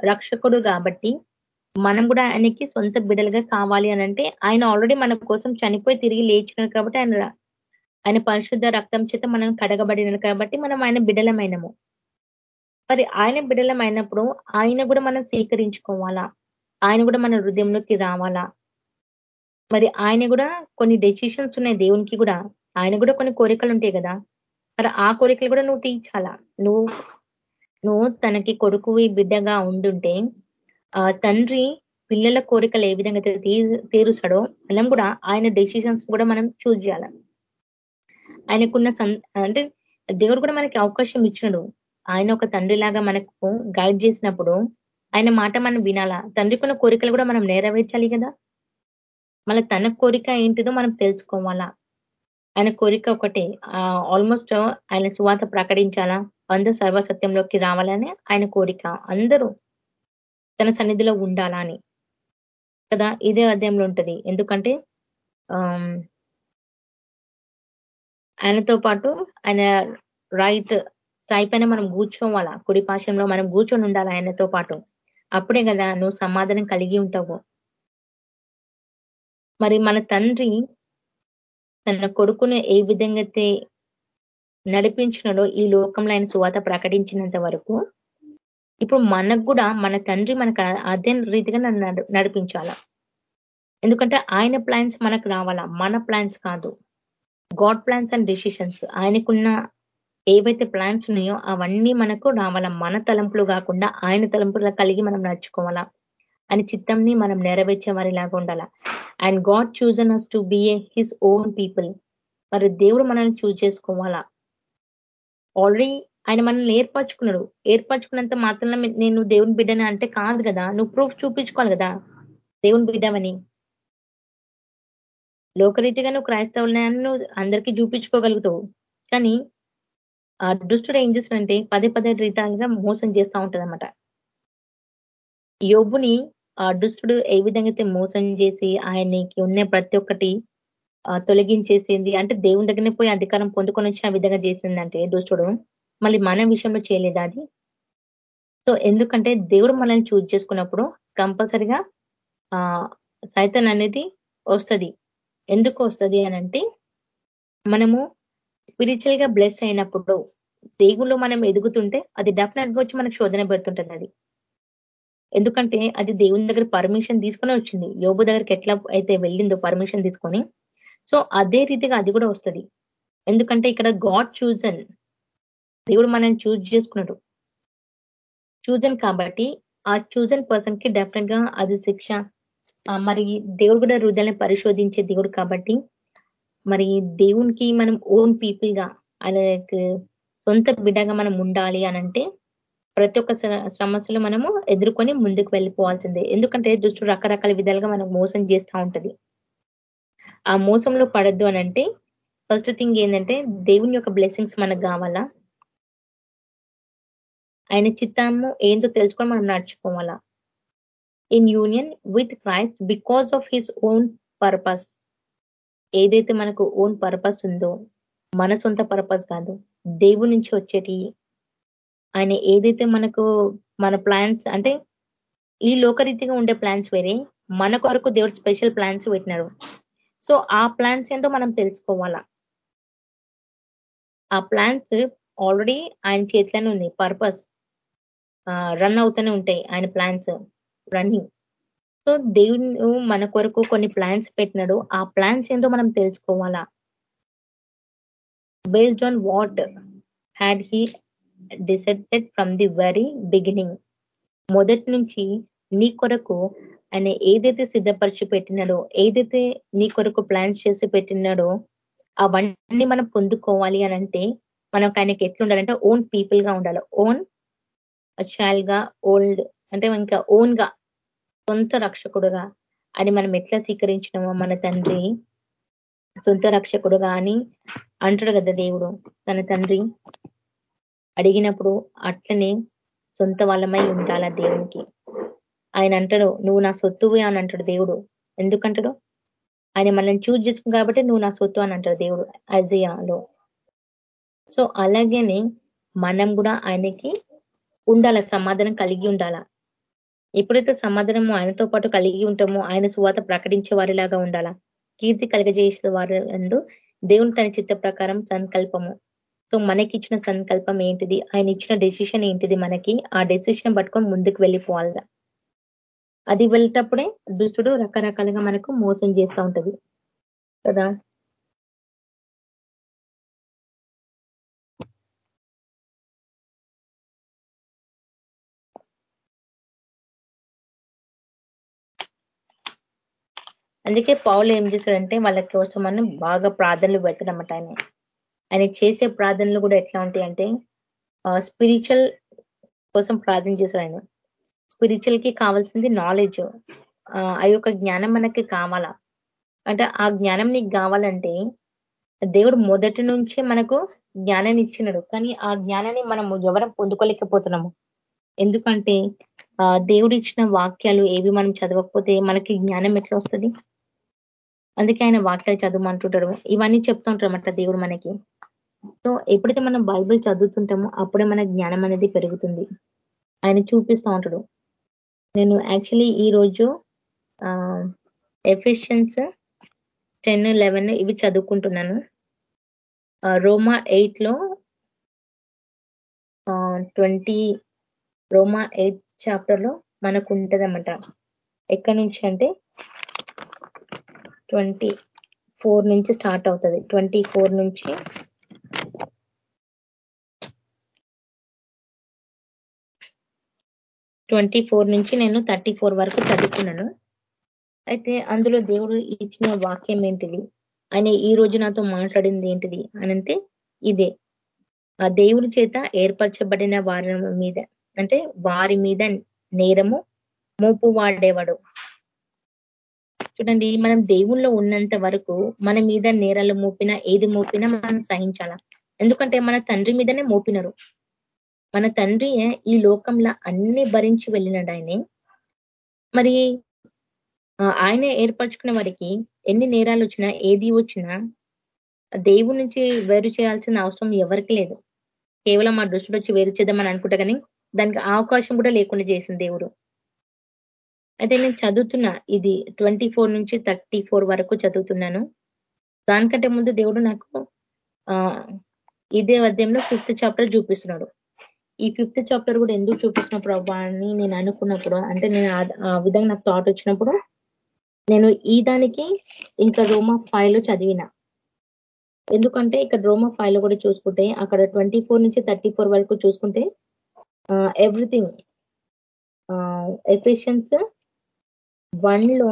రక్షకుడు కాబట్టి మనం కూడా ఆయనకి సొంత బిడలుగా కావాలి అని అంటే ఆయన ఆల్రెడీ మన కోసం చనిపోయి తిరిగి లేచినారు కాబట్టి ఆయన ఆయన పరిశుద్ధ రక్తం చేత మనం కడగబడిన కాబట్టి మనం ఆయన బిడలమైనము. మరి ఆయన బిడలమైనప్పుడు ఆయన కూడా మనం స్వీకరించుకోవాలా? ఆయన కూడా మన హృదయంలోకి రావాలా? మరి ఆయన కూడా కొన్ని డెసిషన్స్ ఉన్నాయి దేవునికి కూడా. ఆయన కూడా కొన్ని కోరికలు ఉంటాయి కదా? మరి ఆ కోరికలు కూడా నువ్వు తీర్చాలా? నువ్వు నువ్వు తనకి కొడుకు బిడ్డగా ఉండుంటే ఆ తండ్రి పిల్లల కోరికలు ఏ విధంగా తీరుస్తాడో మనం కూడా ఆయన డెసిషన్స్ కూడా మనం చూజ్ చేయాలి? ఆయనకున్న అంటే దేవుడు కూడా మనకి అవకాశం ఇచ్చినాడు. ఆయన ఒక తండ్రి లాగా మనకు గైడ్ చేసినప్పుడు ఆయన మాట మనం వినాలా? తండ్రికున్న కోరికలు కూడా మనం నెరవేర్చాలి కదా? మళ్ళీ తన కోరిక ఏంటిదో మనం తెలుసుకోవాలా? ఆయన కోరిక ఒకటే ఆల్మోస్ట్ ఆయన సువాత ప్రకటించాలా? అందరూ సర్వసత్యంలోకి రావాలని ఆయన కోరిక. అందరూ తన సన్నిధిలో ఉండాలా అని. కదా? ఇదే అధ్యాయంలో ఉంటుంది. ఎందుకంటే ఆయనతో పాటు ఆయన రైట్ టైప్ అయినా మనం కూర్చోవాలా? కుడి పాశంలో మనం కూర్చొని ఉండాలి ఆయనతో పాటు? అప్పుడే కదా నువ్వు సమాధానం కలిగి ఉంటావు. మరి మన తండ్రి తన కొడుకును ఏ విధంగా అయితే నడిపించినడో ఈ లోకంలో ఆయన సువాత ప్రకటించినంత వరకు ఇప్పుడు మనకు కూడా మన తండ్రి మనకు అదే రీతిగా నన్ను నడిపించాల? ఎందుకంటే ఆయన ప్లాన్స్ మనకు రావాలా? మన ప్లాన్స్ కాదు. గాడ్ ప్లాన్స్ అండ్ డెసిషన్స్ ఆయనకున్న ఏవైతే ప్లాన్స్ ఉన్నాయో అవన్నీ మనకు రావాల. మన తలంపులు కాకుండా ఆయన తలంపులు కలిగి మనం నడుచుకోవాలా. అని చిత్తంని మనం నెరవేర్చే వారిలాగా ఉండాలా. And God chosen us to be a his own people మరి దేవుడు మనల్ని చూజ్ చేసుకోవాలా. ఆల్రెడీ ఆయన మనల్ని ఏర్పరచుకున్నాడు. ఏర్పరచుకున్నంత మాత్రం నేను దేవుని బిడ్డని అంటే కాదు కదా. నువ్వు ప్రూఫ్ చూపించుకోవాలి కదా. దేవుని బిడ్డమని లోకరీతిగా నువ్వు క్రైస్తవులని నువ్వు అందరికీ చూపించుకోగలుగుతావు. కానీ ఆ దుష్టుడు ఏం చేస్తుందంటే పదే పదే రీతంగా మోసం చేస్తూ ఉంటుంది అనమాట యోబుని ఆ దుష్టుడు ఏ విధంగా అయితే మోసం చేసి ఆయనకి ఉన్న ప్రతి ఒక్కటి తొలగించేసింది అంటే దేవుని దగ్గరనే పోయి అధికారం పొందుకొని వచ్చి ఆ విధంగా చేసిందంటే దుష్టుడు మళ్ళీ మన విషయంలో చేయలేదు అది? సో ఎందుకంటే దేవుడు మనల్ని చూజ్ చేసుకున్నప్పుడు కంపల్సరిగా ఆ సైతం అనేది వస్తుంది. ఎందుకు వస్తుంది అని అంటే మనము స్పిరిచువల్గా బ్లెస్ అయినప్పుడు దేవుళ్ళు మనం ఎదుగుతుంటే అది డెఫినెట్గా వచ్చి మనకు శోధన పెడుతుంటుంది అది. ఎందుకంటే అది దేవుని దగ్గర పర్మిషన్ తీసుకుని వచ్చింది. యోబు దగ్గరికి ఎట్లా అయితే వెళ్ళిందో పర్మిషన్ తీసుకొని. సో అదే రీతిగా అది కూడా వస్తుంది. ఎందుకంటే ఇక్కడ గాడ్ చూజన్ దేవుడు మనల్ని చూజ్ చేసుకున్నాడు. చూజన్ కాబట్టి ఆ చూజన్ పర్సన్కి డెఫినెట్గా అది శిక్ష మరి దేవుడు కూడా హృదయాన్ని పరిశోధించే దేవుడు కాబట్టి మరి దేవునికి మనం ఓన్ పీపుల్గా ఆయనకు సొంత బిడ్డగా మనం ఉండాలి అనంటే ప్రతి ఒక్క సమస్యలు మనము ఎదుర్కొని ముందుకు వెళ్ళిపోవాల్సిందే. ఎందుకంటే దుష్టుడు రకరకాల విధాలుగా మనకు మోసం చేస్తూ ఉంటది. ఆ మోసంలో పడద్దు అనంటే ఫస్ట్ థింగ్ ఏంటంటే దేవుని యొక్క బ్లెస్సింగ్స్ మనకు కావాలా? ఆయన చిత్తాము ఏందో తెలుసుకొని మనం నడుచుకోవాలా? In union with Christ because of his own purpose ఏదైతే మనకు ఓన్ పర్పస్ ఉందో మన సొంత పర్పస్ కాదు దేవుడి నుంచి వచ్చేటి ఆయన ఏదైతే మనకు మన ప్లాన్స్ అంటే ఈ లోకరీతిగా ఉండే ప్లాన్స్ వేరే మన కొరకు దేవుడు స్పెషల్ ప్లాన్స్ పెట్టినారు సో ఆ ప్లాన్స్ ఏంటో మనం తెలుసుకోవాలా? ఆ ప్లాన్స్ ఆల్రెడీ ఆయన చేతిలోనే ఉంది పర్పస్ రన్ అవుతూనే ఉంటాయి ఆయన ప్లాన్స్ రన్నింగ్ సో దేవుడు మన కొరకు కొన్ని ప్లాన్స్ పెట్టినాడు. ఆ ప్లాన్స్ ఏంటో మనం తెలుసుకోవాలా? Based on what had he decided from the very beginning మొదటి నుంచి నీ కొరకు ఆయన ఏదైతే సిద్ధపరిచి పెట్టినాడో ఏదైతే నీ కొరకు ప్లాన్స్ చేసి పెట్టినాడో అవన్నీ మనం పొందుకోవాలి అని అంటే మనకు ఆయనకి ఎట్లుండాలంటే ఓన్ పీపుల్గా ఉండాలి. ఓన్ చైల్డ్గా ఓల్డ్ అంటే ఇంకా ఓన్గా సొంత రక్షకుడుగా అని మనం ఎట్లా స్వీకరించినామో మన తండ్రి సొంత రక్షకుడుగా అని అంటాడు కదా దేవుడు. తన తండ్రి అడిగినప్పుడు అట్లనే సొంత వాళ్ళమై ఉండాల దేవునికి? ఆయన అంటాడు నువ్వు నా సొత్తువి అని అంటాడు దేవుడు. ఎందుకంటాడు? ఆయన మనల్ని చూజ్ చేసుకుని కాబట్టి నువ్వు నా సొత్తు అని అంటాడు దేవుడు అజియాలో సో అలాగేనే మనం కూడా ఆయనకి ఉండాల సమాధానం కలిగి ఉండాల? ఎప్పుడైతే సమాధానము ఆయనతో పాటు కలిగి ఉంటామో ఆయన సువాత ప్రకటించే వారిలాగా ఉండాలా? కీర్తి కలిగజేసే వారి అందు దేవుని తన చిత్త ప్రకారం సంకల్పము. సో మనకి ఇచ్చిన సంకల్పం ఏంటిది? ఆయన ఇచ్చిన డెసిషన్ ఏంటిది మనకి? ఆ డెసిషన్ పట్టుకొని ముందుకు వెళ్ళిపోవాలిగా. అది వెళ్ళేటప్పుడే దుష్టుడు రకరకాలుగా మనకు మోసం చేస్తూ ఉంటది. కదా? అందుకే పౌలు ఏం చేశాడంటే వాళ్ళ కోసం అని బాగా ప్రార్థనలు పెడతాడన్నమాట ఆయన. ఆయన చేసే ప్రార్థనలు కూడా ఎట్లా ఉంటాయి అంటే స్పిరిచువల్ కోసం ప్రార్థన చేశాడు ఆయన. స్పిరిచువల్కి కావాల్సింది నాలెడ్జ్ ఆ యొక్క జ్ఞానం మనకి కావాలా? అంటే ఆ జ్ఞానం నీకు కావాలంటే దేవుడు మొదటి నుంచే మనకు జ్ఞానాన్ని ఇచ్చినాడు. కానీ ఆ జ్ఞానాన్ని మనం ఎవరం పొందుకోలేకపోతున్నాము. ఎందుకంటే దేవుడు ఇచ్చిన వాక్యాలు ఏవి మనం చదవకపోతే మనకి జ్ఞానం ఎట్లా వస్తుంది? అందుకే ఆయన వాక్యాలు చదవమంటుంటాడు. ఇవన్నీ చెప్తూ ఉంటారన్నమాట దేవుడు మనకి. సో ఎప్పుడైతే మనం బైబిల్ చదువుతుంటామో అప్పుడే మన జ్ఞానం అనేది పెరుగుతుంది. ఆయన చూపిస్తూ ఉంటాడు. నేను యాక్చువల్లీ ఈ రోజు ఎఫిషియన్స్ టెన్ లెవెన్ ఇవి చదువుకుంటున్నాను. రోమా ఎయిట్లో ట్వంటీ రోమా ఎయిట్ చాప్టర్లో మనకు ఉంటదన్నమాట ఎక్కడి నుంచి అంటే ట్వంటీ ఫోర్ నుంచి స్టార్ట్ అవుతుంది. ట్వంటీ ఫోర్ నుంచి ట్వంటీ ఫోర్ నుంచి నేను థర్టీ ఫోర్ వరకు చదువుకున్నాను. అయితే అందులో దేవుడు ఇచ్చిన వాక్యం ఏంటిది? ఆయన ఈ రోజు నాతో మాట్లాడింది ఏంటిది? అనంటే ఇదే. ఆ దేవుడి చేత ఏర్పరచబడిన వారి మీద అంటే వారి మీద నేరము మోపు వాడేవాడు చూడండి మనం దేవుల్లో ఉన్నంత వరకు మన మీద నేరాలు మోపినా ఏది మోపినా మనం సహించాల? ఎందుకంటే మన తండ్రి మీదనే మోపినరు. మన తండ్రి ఈ లోకంలో అన్ని భరించి వెళ్ళినాడు ఆయనే. మరి ఆయన ఏర్పరచుకున్న వారికి ఎన్ని నేరాలు వచ్చినా ఏది వచ్చినా దేవుడి నుంచి వేరు చేయాల్సిన అవసరం ఎవరికి లేదు. కేవలం ఆ దృష్టిలో వచ్చి వేరు చేద్దామని అనుకుంటా కానీ దానికి అవకాశం కూడా లేకుండా చేసింది దేవుడు. అయితే నేను చదువుతున్నా. ఇది ట్వంటీ నుంచి థర్టీ వరకు చదువుతున్నాను. దానికంటే ముందు దేవుడు నాకు ఇదే అధ్యాయంలో ఫిఫ్త్ చాప్టర్ చూపిస్తున్నాడు. ఈ ఫిఫ్త్ చాప్టర్ కూడా ఎందుకు చూపిస్తున్న ప్రభా అని నేను అనుకున్నప్పుడు అంటే నేను ఆ విధంగా నాకు థాట్ వచ్చినప్పుడు నేను ఈ దానికి ఇంకా రోమా ఫైల్ చదివిన. ఎందుకంటే ఇక్కడ రోమా ఫైల్ కూడా చూసుకుంటే అక్కడ ట్వంటీ నుంచి థర్టీ వరకు చూసుకుంటే ఎవ్రీథింగ్ ఎఫిషియన్స్ వన్లో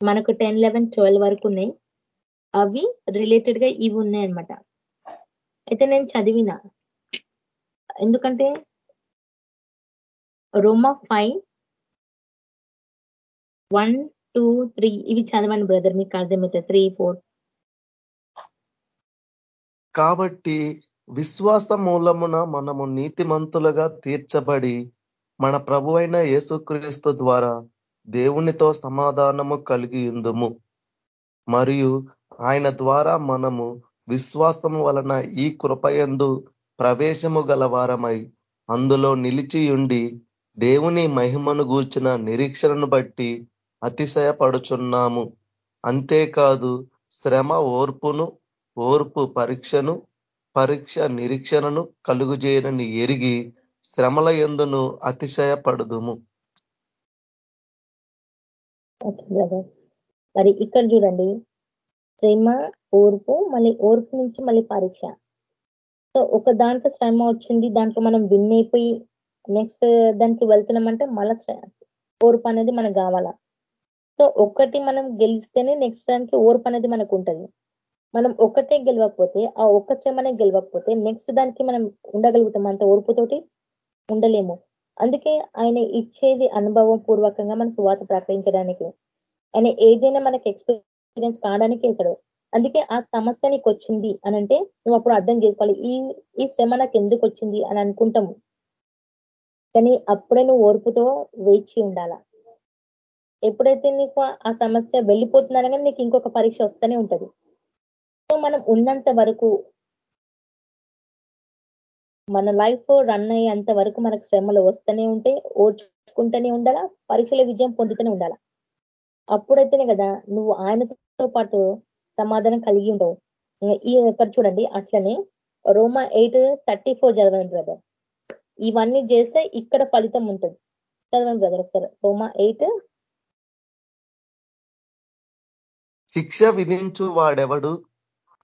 మనకు టెన్ లెవెన్ ట్వెల్వ్ వరకు ఉన్నాయి. అవి రిలేటెడ్గా ఇవి ఉన్నాయన్నమాట. అయితే నేను చదివిన. ఎందుకంటే రోమా ఫైవ్ వన్ టూ త్రీ ఇవి చదవండి బ్రదర్ మీకు అర్థమైతే త్రీ ఫోర్ కాబట్టి విశ్వాస మూలమున మనము నీతిమంతులుగా తీర్చబడి మన ప్రభు అయిన యేసుక్రీస్తు ద్వారా దేవునితో సమాధానము కలిగి ఉందము. మరియు ఆయన ద్వారా మనము విశ్వాసము వలన ఈ కృపయందు ప్రవేశము గలవారమై అందులో నిలిచియుండి దేవుని మహిమను గూర్చిన నిరీక్షణను బట్టి అతిశయపడుచున్నాము. అంతేకాదు శ్రమ ఓర్పును ఓర్పు పరీక్షను పరీక్ష నిరీక్షణను కలుగుజేయనని ఎరిగి శ్రమల ఎందును అతిశయపడుదుము. మరి ఇక్కడ చూడండి. శ్రమ ఓర్పు మళ్ళీ ఓర్పు నుంచి మళ్ళీ పరీక్ష. సో ఒక దాంట్లో శ్రమ వచ్చింది దాంట్లో మనం విన్ అయిపోయి నెక్స్ట్ దానికి వెళ్తున్నామంటే మళ్ళా ఓర్పు అనేది మనకు కావాలా? సో ఒక్కటి మనం గెలిస్తేనే నెక్స్ట్ దానికి ఓర్పు అనేది మనకు ఉంటుంది. మనం ఒక్కటే గెలవకపోతే ఆ ఒక్క శ్రమనే గెలవకపోతే నెక్స్ట్ దానికి మనం ఉండగలుగుతాం అంత ఓర్పుతోటి ఉండలేము. అందుకే ఆయన ఇచ్చేది అనుభవం పూర్వకంగా మన సువాత ప్రకటించడానికి. ఆయన ఏదైనా మనకి ఎక్స్పీరియన్స్ కావడానికి వేశాడు అందుకే ఆ సమస్య నీకు వచ్చింది అని అంటే నువ్వు అప్పుడు అర్థం చేసుకోవాలి. ఈ ఈ శ్రమ నాకు ఎందుకు వచ్చింది అని అనుకుంటాము. కానీ అప్పుడే నువ్వు ఓర్పుతో వేచి ఉండాల. ఎప్పుడైతే నీకు ఆ సమస్య వెళ్ళిపోతున్నారని నీకు ఇంకొక పరీక్ష వస్తూనే ఉంటది. సో మనం ఉన్నంత వరకు మన లైఫ్ రన్ అయ్యేంత వరకు మనకు శ్రమలు వస్తూనే ఉంటే ఓర్చుకుంటూనే ఉండాలా? పరీక్షల విజయం పొందుతూనే ఉండాలా? అప్పుడైతేనే కదా నువ్వు ఆయనతో పాటు సమాధానం కలిగి ఉండవు. ఈ ఇక్కడ చూడండి అట్లనే రోమా ఎయిట్ థర్టీ ఫోర్ చదవండి బ్రదర్. ఇవన్నీ చేస్తే ఇక్కడ ఫలితం ఉంటుంది. చదవండి బ్రదర్ ఒకసారి. రోమా ఎయిట్. శిక్ష విధించు వాడెవడు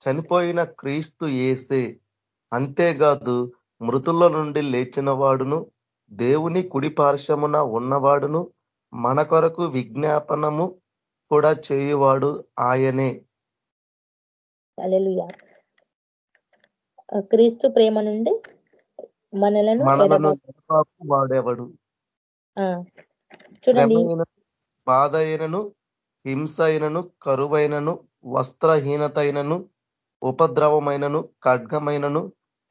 చనిపోయిన క్రీస్తు ఏసే అంతేకాదు మృతుల నుండి లేచిన వాడును దేవుని కుడి పార్శ్వమున ఉన్నవాడును మన కొరకు విజ్ఞాపనము కూడా చేయువాడు ఆయనే. క్రీస్తు ప్రేమ నుండి మనలను వాడేవాడు? చూడండి. బాధ అయినను హింస అయినను కరువైనను వస్త్రహీనతైనను ఉపద్రవమైనను ఖడ్గమైనను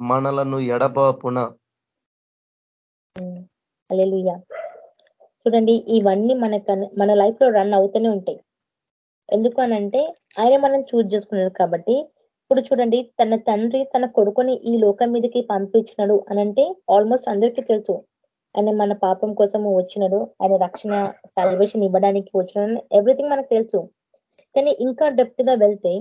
మనలను ఎడబాపున. చూడండి ఇవన్నీ మన మన లైఫ్లో రన్ అవుతూనే ఉంటాయి. ఎందుకు అనంటే ఆయన మనం చూజ్ చేసుకున్నాడు కాబట్టి. ఇప్పుడు చూడండి తన తండ్రి తన కొడుకుని ఈ లోకం మీదకి పంపించినాడు అనంటే ఆల్మోస్ట్ అందరికీ తెలుసు. ఆయన మన పాపం కోసం వచ్చినాడు. ఆయన రక్షణ సాల్వేషన్ ఇవ్వడానికి వచ్చినాడు. ఎవ్రీథింగ్ మనకు తెలుసు. కానీ ఇంకా డెప్త్గా వెళ్తే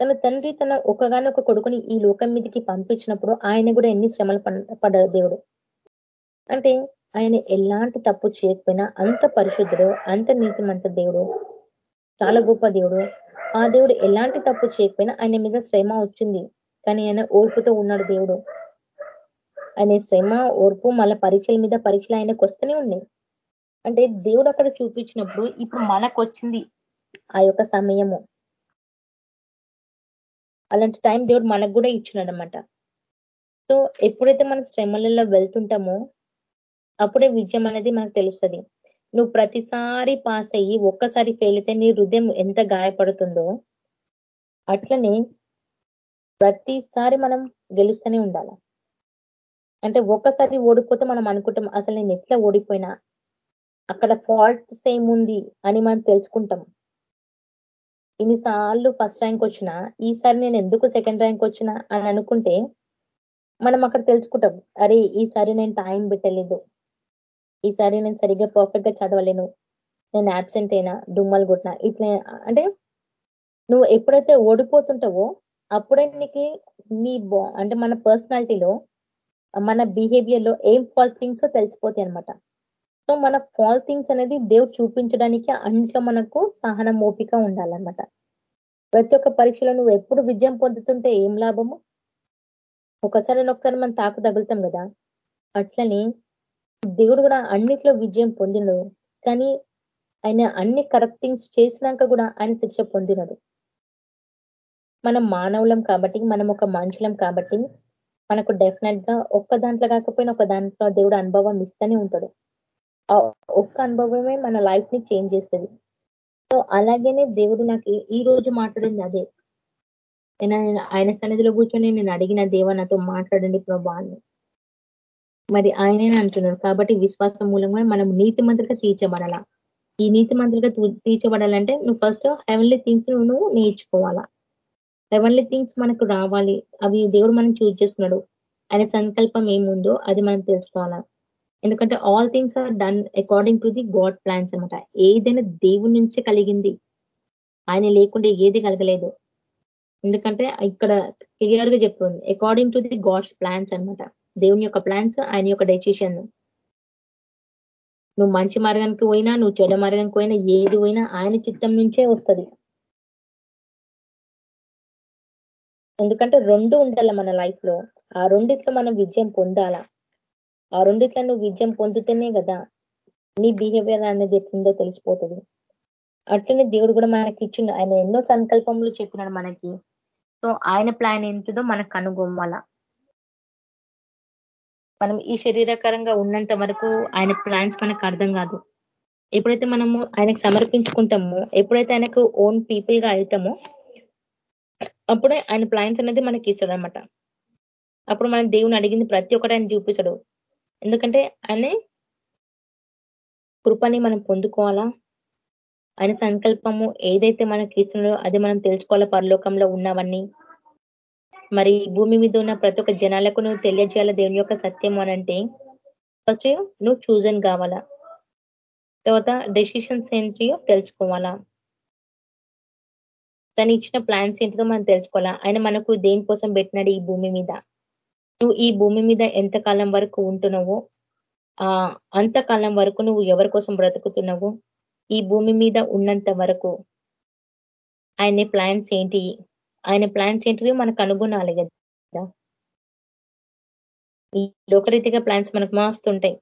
తన తండ్రి తన ఒకగానొక కొడుకుని ఈ లోకం మీదకి పంపించినప్పుడు ఆయన కూడా ఎన్ని శ్రమలు పడ్డాడు దేవుడు. అంటే ఆయన ఎలాంటి తప్పు చేయకపోయినా అంత పరిశుద్ధుడు అంత నీతిమంత దేవుడు చాలా గొప్ప దేవుడు. ఆ దేవుడు ఎలాంటి తప్పు చేయకపోయినా ఆయన మీద శ్రమ వచ్చింది. కానీ ఆయన ఓర్పుతో ఉన్నాడు దేవుడు. ఆయన శ్రమ ఓర్పు మళ్ళీ పరీక్షల మీద పరీక్షలు ఆయనకు వస్తూనే ఉన్నాయి. అంటే దేవుడు అక్కడ చూపించినప్పుడు ఇప్పుడు మనకు వచ్చింది ఆ యొక్క సమయము. అలాంటి టైం దేవుడు మనకు కూడా ఇచ్చినాడు అనమాట సో ఎప్పుడైతే మన శ్రమలలో వెళ్తుంటామో అప్పుడే విజయం అనేది మనకు తెలుస్తుంది. నువ్వు ప్రతిసారి పాస్ అయ్యి ఒక్కసారి ఫెయిల్ అయితే నీ హృదయం ఎంత గాయపడుతుందో అట్లనే ప్రతిసారి మనం గెలుస్తూనే ఉండాలి. అంటే ఒక్కసారి ఓడిపోతే మనం అనుకుంటాం అసలు నేను ఎట్లా ఓడిపోయినా అక్కడ ఫాల్ట్స్ ఏముంది అని మనం తెలుసుకుంటాం. ఇన్నిసార్లు ఫస్ట్ ర్యాంక్ వచ్చినా ఈసారి నేను ఎందుకు సెకండ్ ర్యాంక్ వచ్చినా అని అనుకుంటే మనం అక్కడ తెలుసుకుంటాం అరే ఈసారి నేను టైం పెట్టలేదు. ఈసారి నేను సరిగ్గా పర్ఫెక్ట్గా చదవలేను. నేను యాబ్సెంట్ అయినా డుమ్మలు కొట్టినా ఇట్లా అంటే నువ్వు ఎప్పుడైతే ఓడిపోతుంటావో అప్పుడే నీకు నీ అంటే మన పర్సనాలిటీలో మన బిహేవియర్లో ఏం ఫాల్ థింగ్స్ తెలిసిపోతాయి అనమాట సో మన ఫాల్ థింగ్స్ అనేది దేవుడు చూపించడానికి అన్నిట్లో మనకు సహనం ఓపిక ఉండాలన్నమాట. ప్రతి ఒక్క పరీక్షలో నువ్వు ఎప్పుడు విజయం పొందుతుంటే ఏం లాభము? ఒకసారి ఒకసారి మనం తాకు తగులుతాం కదా? అట్లని దేవుడు కూడా అన్నిట్లో విజయం పొందినడు. కానీ ఆయన అన్ని కరెక్ట్ థింగ్స్ చేసినాక కూడా ఆయన శిక్ష పొందినడు. మనం మానవులం కాబట్టి మనం ఒక మనుషులం కాబట్టి మనకు డెఫినెట్గా ఒక్క దాంట్లో కాకపోయినా ఒక దాంట్లో దేవుడు అనుభవం ఇస్తూనే ఉంటాడు. ఒక్క అనుభవమే మన లైఫ్ని చేంజ్ చేస్తుంది. సో అలాగేనే దేవుడు నాకు ఈ రోజు మాట్లాడింది అదే. నేను ఆయన సన్నిధిలో కూర్చొని నేను అడిగిన దేవ నాతో మాట్లాడండి ప్రభా మరి ఆయనే అంటున్నారు కాబట్టి విశ్వాసం మూలంగా మనం నీతి మంత్రిగా తీర్చబడాలా? ఈ నీతి మంత్రిగా తీర్చబడాలంటే నువ్వు ఫస్ట్ హెవెన్లీ థింగ్స్ నువ్వు నేర్చుకోవాలా? హెవెన్లీ థింగ్స్ మనకు రావాలి. అవి దేవుడు మనం చూజ్ చేస్తున్నాడు ఆయన సంకల్పం ఏముందో అది మనం తెలుసుకోవాలా? ఎందుకంటే all things are done according to the God plans అనమాట ఏదైనా దేవుని నుంచి కలిగింది. ఆయన లేకుంటే ఏది కలగలేదు. ఎందుకంటే ఇక్కడ క్లియర్గా చెప్తుంది. According to the God's plans అనమాట దేవుని యొక్క ప్లాన్స్ ఆయన యొక్క డెసిషన్ నువ్వు మంచి మార్గానికి పోయినా నువ్వు చెడ్డ మార్గానికి పోయినా ఏది పోయినా ఆయన చిత్తం నుంచే వస్తుంది. ఎందుకంటే రెండు ఉండాల మన లైఫ్లో. ఆ రెండిట్లో మనం విజయం పొందాలా? ఆ రెండిట్లో నువ్వు విజయం పొందుతేనే కదా నీ బిహేవియర్ అనేది ఎట్లుందో తెలిసిపోతుంది. అట్లనే దేవుడు కూడా మనకి ఇచ్చిండు. ఆయన ఎన్నో సంకల్పములు చెప్పినాడు మనకి. సో ఆయన ప్లాన్ ఏంటిదో మనకు కనుగొమ్మాల మనం ఈ శరీరకరంగా ఉన్నంత వరకు ఆయన ప్లాన్స్ మనకు అర్థం కాదు. ఎప్పుడైతే మనము ఆయనకు సమర్పించుకుంటామో ఎప్పుడైతే ఆయనకు ఓన్ పీపుల్గా అవుతామో అప్పుడే ఆయన ప్లాన్స్ అనేది మనకి ఇస్తాడు అనమాట అప్పుడు మనం దేవుని అడిగింది ప్రతి ఒక్కటి ఆయన చూపిస్తాడు. ఎందుకంటే ఆయన కృపని మనం పొందుకోవాలా? ఆయన సంకల్పము ఏదైతే మనకి ఇస్తున్నాడో అది మనం తెలుసుకోవాలా? పరలోకంలో ఉన్నవన్నీ. మరి భూమి మీద ఉన్న ప్రతి ఒక్క జనాలకు నువ్వు తెలియజేయాల దేవుని యొక్క సత్యం అనంటే ఫస్ట్ నువ్వు చూజన్ కావాలా? తర్వాత డెసిషన్స్ ఏంటియో తెలుసుకోవాలా? తను ఇచ్చిన ప్లాన్స్ ఏంటిదో మనం తెలుసుకోవాలా? ఆయన మనకు దేనికోసం పెట్టినాడు ఈ భూమి మీద? నువ్వు ఈ భూమి మీద ఎంత కాలం వరకు ఉంటున్నావో ఆ అంతకాలం వరకు నువ్వు ఎవరి కోసం బ్రతుకుతున్నావు ఈ భూమి మీద ఉన్నంత వరకు ఆయన ప్లాన్స్ ఏంటి? ఆయన ప్లాన్స్ ఏంటివి మనకు అనుగుణాలి కదా. లోకరీతిగా ప్లాన్స్ మనకు మాస్తుంటాయి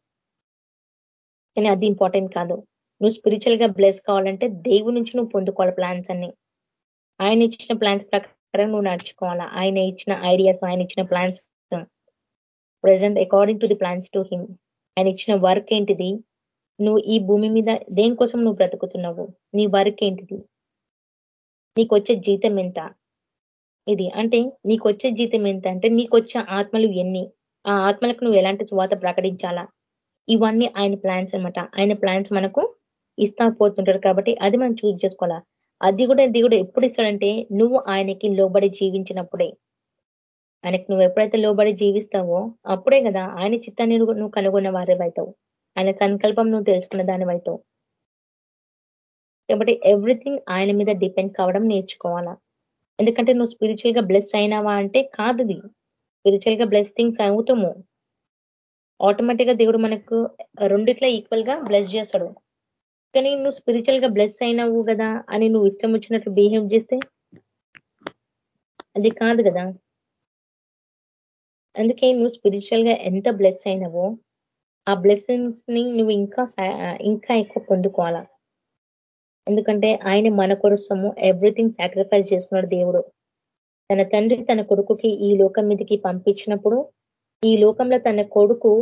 కానీ అది ఇంపార్టెంట్ కాదు. నువ్వు స్పిరిచువల్గా బ్లెస్ కావాలంటే దేవుడి నుంచి నువ్వు పొందుకోవాలి ప్లాన్స్ అన్ని. ఆయన ఇచ్చిన ప్లాన్స్ ప్రకారం నువ్వు నడుచుకోవాలా? ఆయన ఇచ్చిన ఐడియాస్ ఆయన ఇచ్చిన plans present according to the plans to him ఆయన ఇచ్చిన వర్క్ ఏంటిది? నువ్వు ఈ భూమి మీద దేనికోసం నువ్వు బ్రతుకుతున్నావు? నీ వర్క్ ఏంటిది? నీకు వచ్చే జీతం ఎంత? ఇది అంటే నీకు వచ్చే జీతం ఎంత అంటే నీకు వచ్చే ఆత్మలు ఎన్ని? ఆ ఆత్మలకు నువ్వు ఎలాంటి స్వాత ప్రకటించాలా? ఇవన్నీ ఆయన ప్లాన్స్ అనమాట ఆయన ప్లాన్స్ మనకు ఇస్తా పోతుంటారు కాబట్టి అది మనం చూజ్ చేసుకోవాలా. అది కూడా దేవుడు ఎప్పుడు ఇస్తాడంటే నువ్వు ఆయనకి లోబడి జీవించినప్పుడే. ఆయనకు నువ్వు ఎప్పుడైతే లోబడి జీవిస్తావో అప్పుడే కదా ఆయన చిత్తాన్ని నువ్వు కనుగొన్న వారేవైతావు ఆయన సంకల్పం నువ్వు తెలుసుకున్న దానివైతావు కాబట్టి ఎవ్రీథింగ్ ఆయన మీద డిపెండ్ కావడం నేర్చుకోవాలా? ఎందుకంటే నువ్వు స్పిరిచువల్గా బ్లెస్ అయినావా అంటే కాదు స్పిరిచువల్గా బ్లెస్ థింగ్స్ అవుతాము. ఆటోమేటిక్గా దేవుడు మనకు రెండిట్లా ఈక్వల్గా బ్లెస్ చేస్తాడు. కానీ నువ్వు స్పిరిచువల్గా బ్లెస్ అయినావు కదా అని నువ్వు ఇష్టం వచ్చినట్లు బిహేవ్ చేస్తే అది కాదు కదా. అందుకే నువ్వు స్పిరిచువల్గా ఎంత బ్లెస్ అయినవో ఆ బ్లెస్సింగ్స్ని నువ్వు ఇంకా ఇంకా ఎక్కువ పొందుకోవాలా. ఎందుకంటే ఆయన మన కోసము ఎవ్రీథింగ్ సాక్రిఫైస్ చేసుకున్నాడు దేవుడు. తన తండ్రి తన కొడుకుకి ఈ లోకం మీదకి పంపించినప్పుడు ఈ లోకంలో తన కొడుకు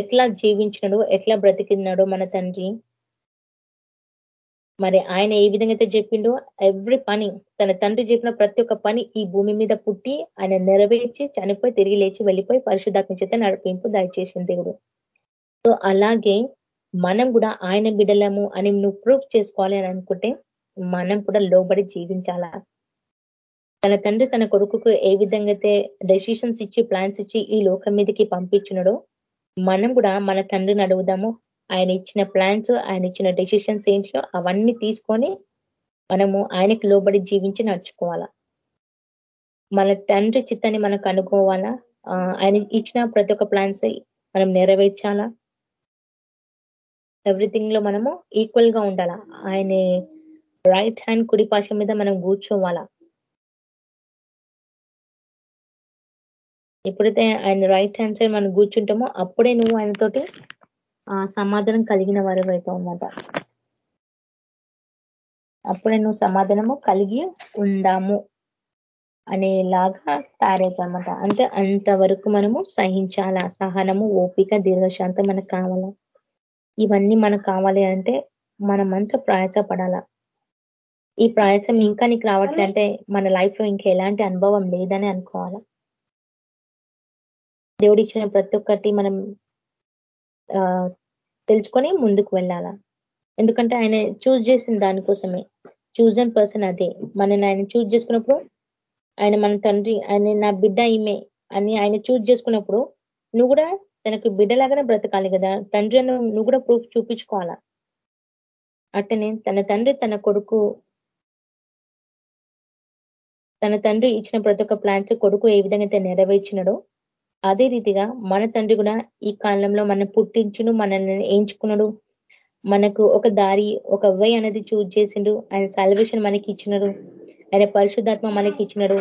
ఎట్లా జీవించినాడో ఎట్లా బ్రతికినాడో మన తండ్రి మరి ఆయన ఏ విధంగా అయితే చెప్పిండో ఎవ్రీ పని తన తండ్రి చెప్పిన ప్రతి ఒక్క పని ఈ భూమి మీద పుట్టి ఆయన నెరవేర్చి చనిపోయి తిరిగి లేచి వెళ్ళిపోయి పరిశుద్ధాత్మ చేత నడిపింపు దయచేసిన దేవుడు. సో అలాగే మనం కూడా ఆయన బిడలము అని నువ్వు ప్రూఫ్ చేసుకోవాలి అని అనుకుంటే మనం కూడా లోబడి జీవించాలా? తన తండ్రి తన కొడుకుకు ఏ విధంగా అయితే డెసిషన్స్ ఇచ్చి ప్లాన్స్ ఇచ్చి ఈ లోకం మీదకి పంపించినడో మనం కూడా మన తండ్రిని అడుగుదాము ఆయన ఇచ్చిన ప్లాన్స్ ఆయన ఇచ్చిన డెసిషన్స్ ఏంటో అవన్నీ తీసుకొని మనము ఆయనకి లోబడి జీవించి నడుచుకోవాలా? మన తండ్రి చిత్తాన్ని మనకు అనుకోవాలా? ఆయన ఇచ్చిన ప్రతి ఒక్క ప్లాన్స్ మనం నెరవేర్చాలా? ఎవ్రీథింగ్లో మనము ఈక్వల్గా ఉండాలా? ఆయన రైట్ హ్యాండ్ కుడి పాశ మీద మనం కూర్చోవాలా? ఎప్పుడైతే ఆయన రైట్ హ్యాండ్ సైడ్ మనం కూర్చుంటామో అప్పుడే నువ్వు ఆయనతోటి సమాధానం కలిగిన వారు అవుతావు అనమాట అప్పుడే నువ్వు సమాధానము కలిగి ఉందాము అనేలాగా తయారవుతామన్నమాట అంటే అంతవరకు మనము సహించాలా? సహనము ఓపిక దీర్ఘశాంతం మనకు కావాలా? ఇవన్నీ మనకు కావాలి అంటే మనమంతా ప్రయాసపడాలా? ఈ ప్రయాసం ఇంకా నీకు రావట్లంటే అంటే మన లైఫ్లో ఇంకా ఎలాంటి అనుభవం లేదని అనుకోవాలా? దేవుడు ఇచ్చిన ప్రతి ఒక్కటి మనం తెలుసుకొని ముందుకు వెళ్ళాలా? ఎందుకంటే ఆయన చూజ్ చేసిన దానికోసమే. చూజన్ పర్సన్ అదే. మనని ఆయన చూజ్ చేసుకున్నప్పుడు ఆయన మన తండ్రి ఆయన నా బిడ్డ ఈమె అని ఆయన చూజ్ చేసుకున్నప్పుడు నువ్వు కూడా తనకు బిడ్డలాగానే బ్రతకాలి కదా. తండ్రి నువ్వు కూడా ప్రూఫ్ చూపించుకోవాలా? అట్టనే తన తండ్రి తన కొడుకు తన తండ్రి ఇచ్చిన ప్రతి ఒక్క ప్లాన్స్ కొడుకు ఏ విధంగా అయితే నెరవేర్చినడో అదే రీతిగా మన తండ్రి కూడా ఈ కాలంలో మనం పుట్టించును మనల్ని ఎంచుకున్నాడు. మనకు ఒక దారి ఒక వై అనేది చూజ్ చేసిండు. ఆయన సాల్వేషన్ మనకి ఇచ్చినాడు ఆయన పరిశుద్ధాత్మ మనకి ఇచ్చినాడు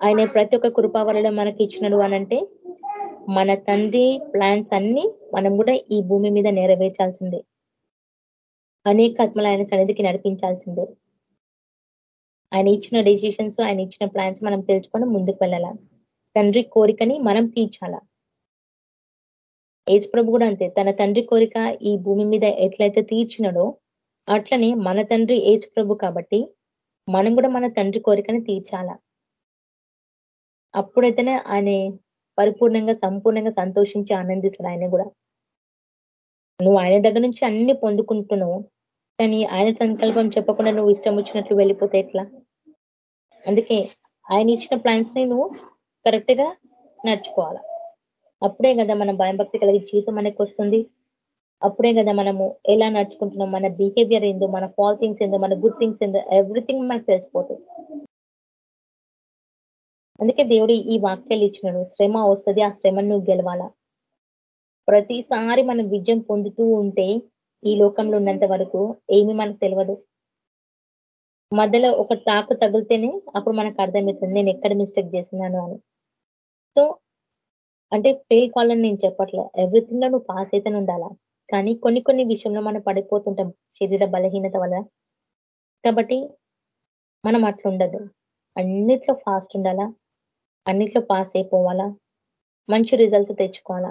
ఆయన ప్రతి ఒక్క కృపావరలో మనకి ఇచ్చినాడు అనంటే మన తండ్రి ప్లాన్స్ అన్ని మనం కూడా ఈ భూమి మీద నెరవేర్చాల్సిందే. అనేక ఆత్మలు ఆయన సన్నిధికి నడిపించాల్సిందే. ఆయన ఇచ్చిన డెసిషన్స్ ఆయన ఇచ్చిన ప్లాన్స్ మనం తెలుసుకొని ముందుకు వెళ్ళాలి? తండ్రి కోరికని మనం తీర్చాలా? ఏజ్ ప్రభు కూడా అంతే. తన తండ్రి కోరిక ఈ భూమి మీద ఎట్లయితే తీర్చినడో అట్లనే మన తండ్రి ఏజ్ ప్రభు కాబట్టి మనం కూడా మన తండ్రి కోరికని తీర్చాలా? అప్పుడైతేనే ఆయన పరిపూర్ణంగా సంపూర్ణంగా సంతోషించి ఆనందిస్తాడు ఆయన కూడా. నువ్వు ఆయన దగ్గర నుంచి అన్ని పొందుకుంటున్నావు కానీ ఆయన సంకల్పం చెప్పకుండా నువ్వు ఇష్టం వచ్చినట్లు వెళ్ళిపోతే ఎట్లా? అందుకే ఆయన ఇచ్చిన ప్లాన్స్ని నువ్వు కరెక్ట్గా నడుచుకోవాలి. అప్పుడే కదా మన భయం భక్తి కలిగి జీవితం మనకి వస్తుంది. అప్పుడే కదా మనము ఎలా నడుచుకుంటున్నాం మన బిహేవియర్ ఏందో మన ఫాల్ థింగ్స్ ఏందో మన గుడ్ థింగ్స్ ఏందో ఎవ్రీథింగ్ మనకు తెలిసిపోతుంది. అందుకే దేవుడు ఈ వాక్యాలు ఇచ్చినాడు శ్రమ వస్తుంది ఆ శ్రమను నువ్వు గెలవాలా. ప్రతిసారి మనం విజయం పొందుతూ ఉంటే ఈ లోకంలో ఉన్నంత వరకు ఏమి మనకు తెలియదు మధ్యలో ఒక తాకు తగిలితేనే అప్పుడు మనకు అర్థమవుతుంది నేను ఎక్కడ మిస్టేక్ చేసినాను అని. సో అంటే ఫెయిల్ కావాలని నేను చెప్పట్లే. ఎవ్రీథింగ్లో నువ్వు పాస్ అయితేనే ఉండాలా? కానీ కొన్ని కొన్ని విషయంలో మనం పడిపోతుంటాం శరీర బలహీనత వల్ల. కాబట్టి మనం అట్లా ఉండదు. అన్నిట్లో ఫాస్ట్ ఉండాలా? అన్నిట్లో పాస్ అయిపోవాలా? మంచి రిజల్ట్స్ తెచ్చుకోవాలా?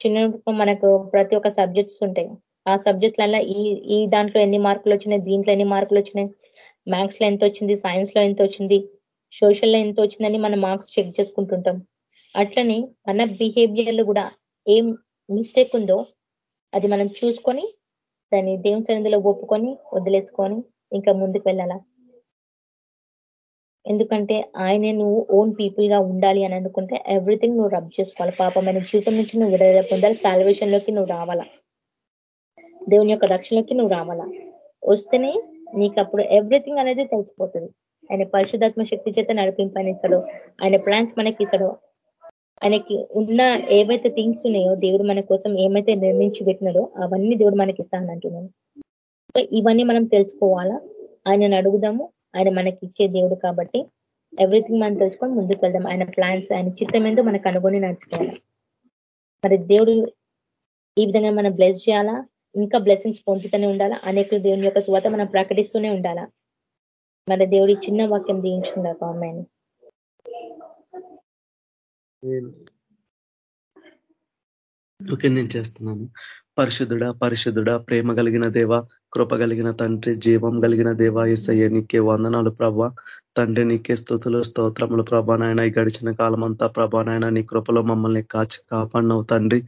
చిన్నప్పుడు మనకు ప్రతి ఒక్క సబ్జెక్ట్స్ ఉంటాయి. ఆ సబ్జెక్ట్స్లలో ఈ ఈ దాంట్లో ఎన్ని మార్కులు వచ్చినాయి? దీంట్లో ఎన్ని మార్కులు వచ్చినాయి? మ్యాథ్స్లో ఎంత వచ్చింది? సైన్స్లో ఎంత వచ్చింది? సోషల్లో ఎంత వచ్చిందని మనం మార్క్స్ చెక్ చేసుకుంటుంటాం. అట్లనే మన బిహేవియర్లు కూడా ఏం మిస్టేక్ ఉందో అది మనం చూసుకొని దాన్ని దేవుని సన్నిధిలో ఒప్పుకొని వదిలేసుకొని ఇంకా ముందుకు వెళ్ళాలా. ఎందుకంటే ఆయన నువ్వు ఓన్ పీపుల్గా ఉండాలి అని అనుకుంటే ఎవ్రీథింగ్ నువ్వు రబ్ చేసుకోవాలి. పాపమైన జీవితం నుంచి నువ్వు విడుదల పొందాలి. సాల్వేషన్లోకి నువ్వు రావాలా. దేవుని యొక్క రక్షణలోకి నువ్వు రావాలా. వస్తేనే నీకు అప్పుడు ఎవ్రీథింగ్ అనేది తెలిసిపోతుంది. ఆయన పరిశుధాత్మ శక్తి చేత నడిపింపనిస్తాడు. ఆయన ప్లాన్స్ మనకి ఇస్తాడు ఆయనకి ఉన్న ఏవైతే థింగ్స్ ఉన్నాయో దేవుడు మన కోసం ఏమైతే నిర్మించి పెట్టినాడో అవన్నీ దేవుడు మనకి ఇస్తానంటున్నాను ఇవన్నీ మనం తెలుసుకోవాలా? ఆయనను అడుగుదాము. ఆయన మనకి ఇచ్చే దేవుడు కాబట్టి ఎవ్రీథింగ్ మనం తెలుసుకొని ముందుకు వెళ్దాం. ఆయన ప్లాన్స్ ఆయన చిత్తం ఏందో మనకు అనుగుణి నడుచుకోవాలి? మరి దేవుడు ఈ విధంగా మనం బ్లెస్ చేయాలా? ఇంకా బ్లెస్సింగ్స్ పొందుతూనే ఉండాలా? అనేక దేవుని యొక్క స్వాత మనం ప్రకటిస్తూనే ఉండాలా? మరి దేవుడి చిన్న వాక్యం దీయించుకుందా ఆమెను ఓకే నేను చేస్తున్నాను. పరిశుద్ధుడా పరిశుద్ధుడా ప్రేమ కలిగిన దేవ కృప కలిగిన తండ్రి జీవం కలిగిన దేవాయసయ్య ఎస్ఐ నీకే వందనాలు ప్రభ. తండ్రి నీకే స్థుతులు స్తోత్రములు ప్రభా నాయన. ఈ గడిచిన కాలం అంతా ప్రభా నాయన నీ కృపలో మమ్మల్ని కాచి కాపాడినవు తండ్రి.